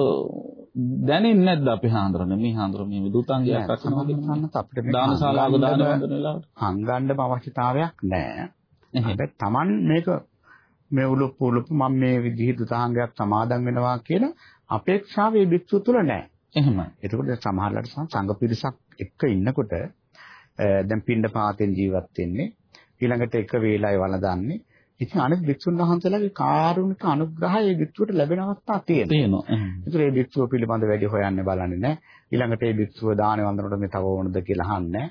දැනෙන්නේ නැද්ද අපි හාන්දරනේ මේ හාන්දරනේ මේ දුතාංගය ආරක්ෂා කරනකොට අපිට දානශාලාවක දාන වන්දන වෙලාවට හංගන්න අවශ්‍යතාවයක් නැහැ. හැබැයි Taman මේක මේ උලුප්ප උලුප්ප මම මේ විදිහේ දුතාංගයක් සමාදන් වෙනවා කියන අපේක්ෂාව මේ භික්ෂුව තුල නැහැ. එහෙමයි. එතකොට සමහරවිට සංඝ පිරිසක් එක්ක ඉන්නකොට දැන් පින්ඩ පාතෙන් ජීවත් වෙන්නේ ඊළඟට එක වේලාවේ වළඳන්නේ ඉතින් අනෙක් භික්ෂුන් වහන්සේලාගේ කාරුණික අනුග්‍රහය ඒ භික්ෂුවට ලැබෙන අවස්ථා තියෙනවා. තියෙනවා. ඒතර ඒ භික්ෂුව පිළිබඳ වැඩි හොයන්නේ බලන්නේ නැහැ. ඊළඟට ඒ භික්ෂුව දාන වන්දනකට මේ තව ඕනද කියලා අහන්නේ.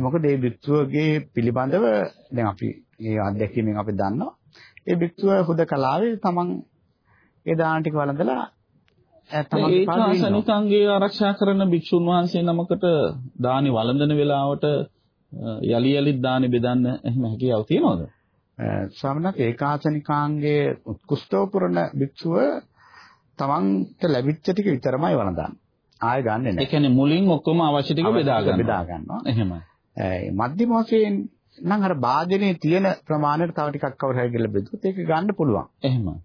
මොකද ඒ භික්ෂුවගේ පිළිබඳව දැන් අපි මේ අධ්‍යක්ෂකමින් අපි දන්නවා. ඒ භික්ෂුව හුදකලාවේ තමන් ඒ දාන ටික වළඳලා තමන්ගේ ඒකාසනිකංගේ ආරක්ෂා කරන භික්ෂුන් වහන්සේ නමකට දානි වළඳන වෙලාවට යලි යලිත් දානි බෙදන්න එහෙම හැකියාව තියනවද? ස්වාමීනාත් ඒකාසනිකාංගයේ උත්කෘෂ්ඨව පුරන භික්ෂුව තමන්ට ලැබිච්ච ටික විතරමයි වළඳන්නේ. ආයෙ ගන්නෙ නැහැ. ඒ කියන්නේ මුලින් ඔක්කොම අවශ්‍ය ටික බෙදා ගන්නවා. බෙදා ගන්නවා. එහෙමයි. මධ්‍යම වශයෙන් නම් අර වාදනයේ තියෙන ප්‍රමාණයට තව ටිකක් කවර හරි කියලා බෙදුවොත් ඒක ගන්න පුළුවන්. එහෙමයි.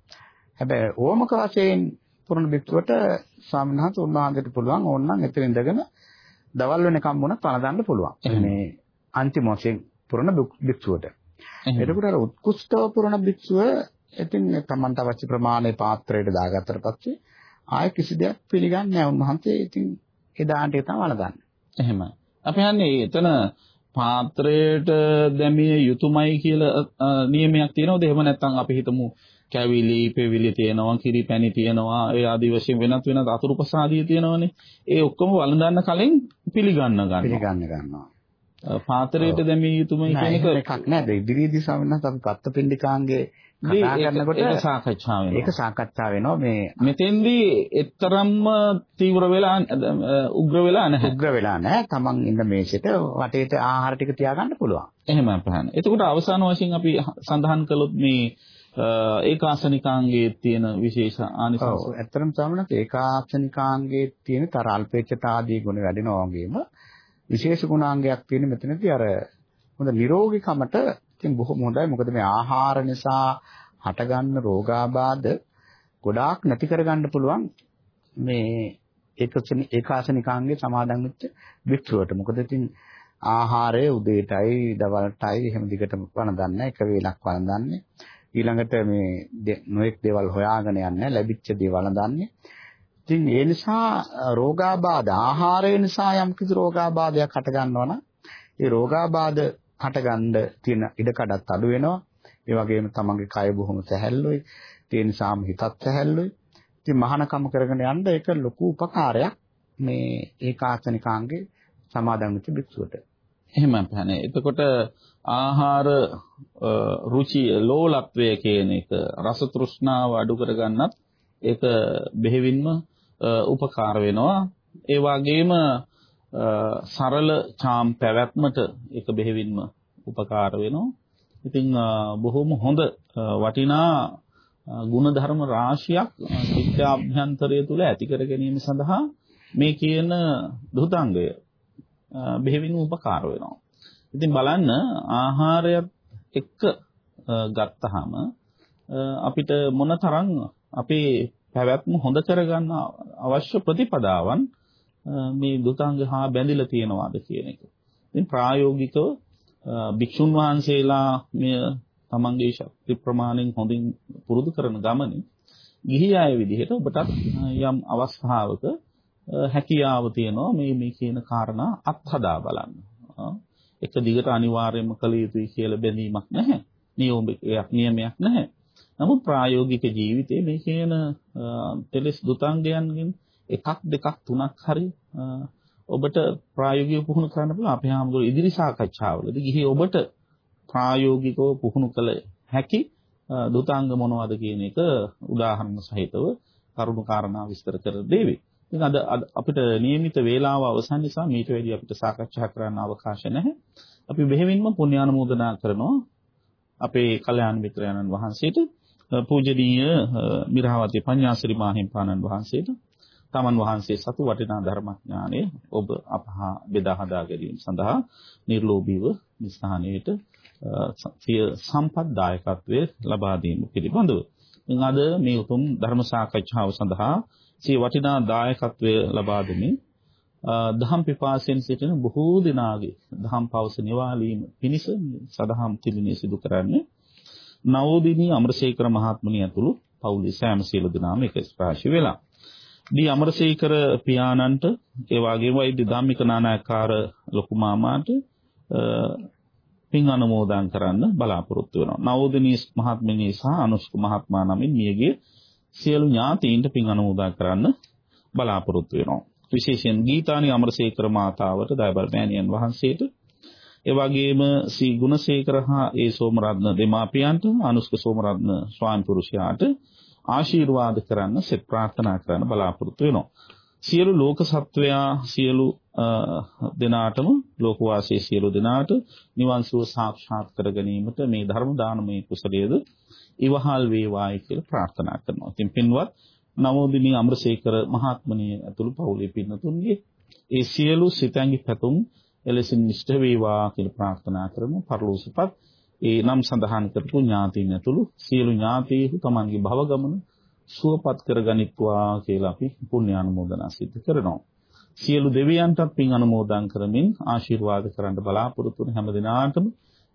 හැබැයි ඕමක වශයෙන් පුරන භික්ෂුවට ස්වාමීන් වහන්සේ උන්වහන්සේට පුළුවන් ඕනනම් එතන ඉඳගෙන දවල් වෙනකම් වුණත් වළඳන්න පුළුවන්. මේ අන්තිම වශයෙන් පුරන භික්ෂුවට. එතකොට අර උත්කෘෂ්ඨව පුරන භික්ෂුව ඉතින් තමන්ට අවශ්‍ය ප්‍රමාණයේ පාත්‍රයට දාගත්තට පස්සේ ආයෙ කිසි දෙයක් පිළිගන්නේ නැහැ උන්වහන්සේ. ඉතින් ඒ දාන්නට තමයි වළඳන්නේ. එහෙමයි. අපි හන්නේ එතන පාත්‍රයට දැමිය යුතුයමයි කියලා නියමයක් තියෙනවද? එහෙම නැත්නම් අපි හිතමු කැවිලි, පෙවිලි තියෙනවා, කිරි පැණි තියෙනවා, ඒ ආදි වශයෙන් වෙනත් වෙනත් අතුරු ප්‍රසාදිය තියෙනවනේ. ඒ ඔක්කොම වළඳන්න කලින් පිළිගන්න ගන්නවා. පිළිගන්න ගන්නවා. පාත්‍රයට දැමිය යුතුමයි කියන එක එකක් නෑ. ඉදිරියේදී සමනත් අපි පත්තපින්ඩිකාංගේ කතා කරනකොට ඒක සාකච්ඡා වෙනවා. ඒක සාකච්ඡා වෙනවා මේ මෙතෙන්දී එතරම්ම තීව්‍ර වෙලා උග්‍ර වෙලා නැහැ. උග්‍ර වෙලා නැහැ. Taman ඉන්න මේසෙට වටේට ආහාර ටික තියාගන්න පුළුවන්. එහෙම අපහන. එතකොට අවසාන වශයෙන් අපි සඳහන් කළොත් මේ ඒකාසනිකාංගයේ තියෙන විශේෂ ආනිසංස. ඔව් ඇත්තටම සමනත් ඒකාසනිකාංගයේ තියෙන තර අල්පේච්ඡතාදී ගුණ වැඩෙනවා වගේම විශේෂ ගුණාංගයක් තියෙන මෙතනදී අර හොඳ නිරෝගීකමට ඉතින් බොහොම හොඳයි. මොකද මේ ආහාර නිසා හටගන්න රෝගාබාධ ගොඩාක් නැති කරගන්න පුළුවන් මේ ඒකසනි ඒකාසනිකාංගේ සමාදන් වෙච්ච වික්ෂුවට. මොකද ඉතින් ආහාරය උදේටයි දවල්ටයි එහෙම දිගට වළඳන්නේ එක වේලක් වළඳන්නේ. ඊළඟට මේ නොඑක් දේවල් හොයාගෙන යන්නේ ලැබිච්ච දේ වළඳන්නේ. ඉතින් ඒ නිසා රෝගාබාධ ආහාරය නිසා යම් කිසි රෝගාබාධයක් හට ගන්නවා නම් ඒ රෝගාබාධ හටගන්න තියෙන ඉඩකඩත් අඩු වෙනවා. ඒ වගේම තමන්ගේ කය බොහොම සැහැල්ලුයි. ඒ නිසාම හිතත් සැහැල්ලුයි. ඉතින් මහානකම කරගෙන යන්න ඒක ලොකු උපකාරයක් මේ ඒකාසනිකාංගේ සමාදන් වෙච්ච භික්ෂුවට. එහෙම අපහනේ. එතකොට ආහාර රුචි ලෝලත්වය කියන එක රස තෘෂ්ණාව අඩු කරගන්නත් ඒක බෙහෙවින්ම උපකාර වෙනවා. ඒ වගේම සරල චාම් පැවැත්මට ඒක බෙහෙවින්ම උපකාර වෙනවා. ඉතින් බොහොම හොඳ වටිනා ಗುಣධර්ම රාශියක් විද්‍යාභ්‍යන්තරය තුල ඇති කර ගැනීම සඳහා මේ කියන දුතාංගය බෙහෙවින්ම උපකාර වෙනවා. ඉතින් බලන්න ආහාරයත් එක්ක ගත්තාම අපිට මොනතරම් අපේ පැවැත්ම හොඳ කරගන්න අවශ්‍ය ප්‍රතිපදාවන් මේ දුතාංග හා බැඳිලා තියෙනවාද කියන එක. ඉතින් ප්‍රායෝගිකව භික්ෂුන් වහන්සේලා මේ තමන්ගේ ශක්ති ප්‍රමාණයෙන් හොඳින් පුරුදු කරන ගමනේ ගිහි අය විදිහට ඔබටත් යම් අවස්ථාවක හැකියාව තියෙනවා මේ මේ කියන කාරණා අත්හදා බලන්න. එක දිගට අනිවාර්යයෙන්ම කළ යුතුයි කියලා බැඳීමක් නැහැ. නියෝමයක් නියමයක් නැහැ. නමුත් ප්‍රායෝගික ජීවිතයේ මේ කියන තෙලස් දුතාංගයන්ගෙන් එකක් දෙකක් තුනක් හරි ඔබට ප්‍රායෝගිකව පුහුණු කරන්න පුළුවන් අපේ හැමෝම ඉදිරි සාකච්ඡාවලදී ගිහි ඔබට ප්‍රායෝගිකව පුහුණු කළ හැකි දුතාංග මොනවද කියන එක උදාහරණ සහිතව කරුණු කාරණා විස්තර කර දෙවි. ඉතින් අද අපිට નિયમિત වේලාව අවසන් නිසා මීට වැඩි අපිට සාකච්ඡා කරන්න අවකාශ නැහැ. අපි බෙහෙවින්ම පුණ්‍යානුමෝදනා කරනවා අපේ කල්යාණ මිත්‍රයන්න් වහන්සේට පූජනීය මිරහවති පඤ්ඤාසිරි මාහිම්පාණන් වහන්සේට තමන් වහන්සේ සතු වටිනා ධර්මඥානය ඔබ අපහා බෙදා හදා ගැනීම සඳහා නිර්ලෝභීව නිස්ථානයේට සිය සම්පත් දායකත්වයේ ලබා දීම පිළිබඳව. ඉතින් අද මේ උතුම් ධර්ම සාකච්ඡාව සඳහා සිය වටිනා දායකත්වය ලබා දෙමින් දහම් පිපාසයෙන් සිටින බොහෝ දෙනාගේ දහම් පවස නිවාලීම පිණිස සදහම් තිලිනේ සිදු කරන්නේ නවෝදිනී අමරසේකර මහත්මණිය ඇතුළු පවුලේ සෑම සියලු දෙනාම එක ස්පර්ශ වෙලා. දී අමරසේකර පියාණන්ට ඒ වගේම වෛද්‍ය ධම්මික නානායකාර ලොකු මාමාට පින් අනුමෝදන් කරන්න බලාපොරොත්තු වෙනවා. නවෝදිනී මහත්මිය සහ අනුෂ්ක මහත්මයා නමින් මියගේ සියලු ඥාතීන්ට පින් අනුමෝදන් කරන්න බලාපොරොත්තු වෙනවා. විශේෂයෙන් ගීතානි අමරසේකර මාතාවට දයබල් මෑණියන් වහන්සේට ඒ වගේම සී ගුණසේකර හා ඒ සෝමරත්න දෙමාපියන්ට අනුෂ්ක සෝමරත්න ස්වාමි පුරුෂයාට ආශිර්වාද කරන්න සෙත් ප්‍රාර්ථනා කරන්න බලාපොරොත්තු වෙනවා. සියලු ලෝක සත්වයා සියලු දෙනාටම ලෝකවාසී සියලු දෙනාට නිවන් සුව සාක්ෂාත් කර ගැනීමට මේ ධර්ම දානමය කුසලයේද ඉවහල් වේවායි කියලා ප්‍රාර්ථනා කරනවා. ඉතින් පින්වත් නවෝදිනී අමරසේකර මහත්මණිය ඇතුළු පවුලේ පින්නතුන්ගේ ඒ සියලු සිතැඟි පැතුම් එලෙසින් නිෂ්ඨ වේවා කියලා ප්‍රාර්ථනා කරමු. පරලෝසපත් ඒ නම් සඳහන් කරපු ඥාතීන් ඇතුළු සියලු ඥාතීහු තමන්ගේ භව ගමන සුවපත් කරගනිත්වා කියලා අපි පුණ්‍ය අනුමෝදනා සිදු කරනවා. සියලු දෙවියන්ටත් පින් අනුමෝදන් කරමින් ආශිර්වාද කරන්න බලාපොරොත්තු වන හැම දිනාටම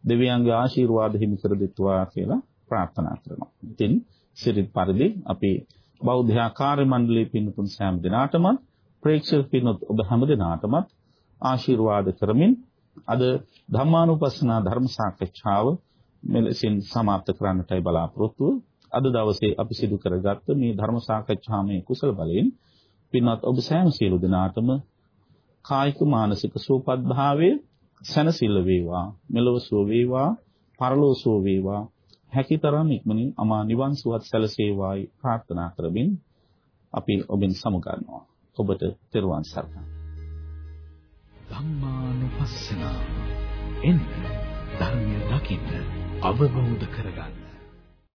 දෙවියන්ගේ ආශිර්වාද හිමි කර දෙත්වා කියලා ප්‍රාර්ථනා කරනවා. ඉතින් සිරිත් පරිදි අපි බෞද්ධ ආකාර්ය මණ්ඩලයේ පින්තුන් සෑම දිනාටම ප්‍රේක්ෂක පින්වත් ඔබ හැම දිනාටම ආශිර්වාද කරමින් අද ධම්මානුපස්සනා ධර්ම සාකච්ඡාව මෙලෙසින් සමාප්ත කරන්නටයි බලාපොරොත්තු. අද දවසේ අපි සිදු කරගත්ත මේ ධර්ම සාකච්ඡාමය කුසල බලයෙන් පින්වත් ඔබ සෑම සියලු දෙනාටම කායික මානසික සුවපත් භාවයේ සැනසෙල්ල වේවා මෙලොව සුව වේවා පරලොව සුව වේවා. හැකිතරම් ඉක්මනින් අමා නිවන් සුවත් සැලසේවායි ප්‍රාර්ථනා කරමින් අපි ඔබෙන් සමුගන්නවා ඔබට තෙරුවන් සරණයි. ධම්මානුපස්සන එන්න ධර්මය දකින්න අවබෝධ කරගන්න.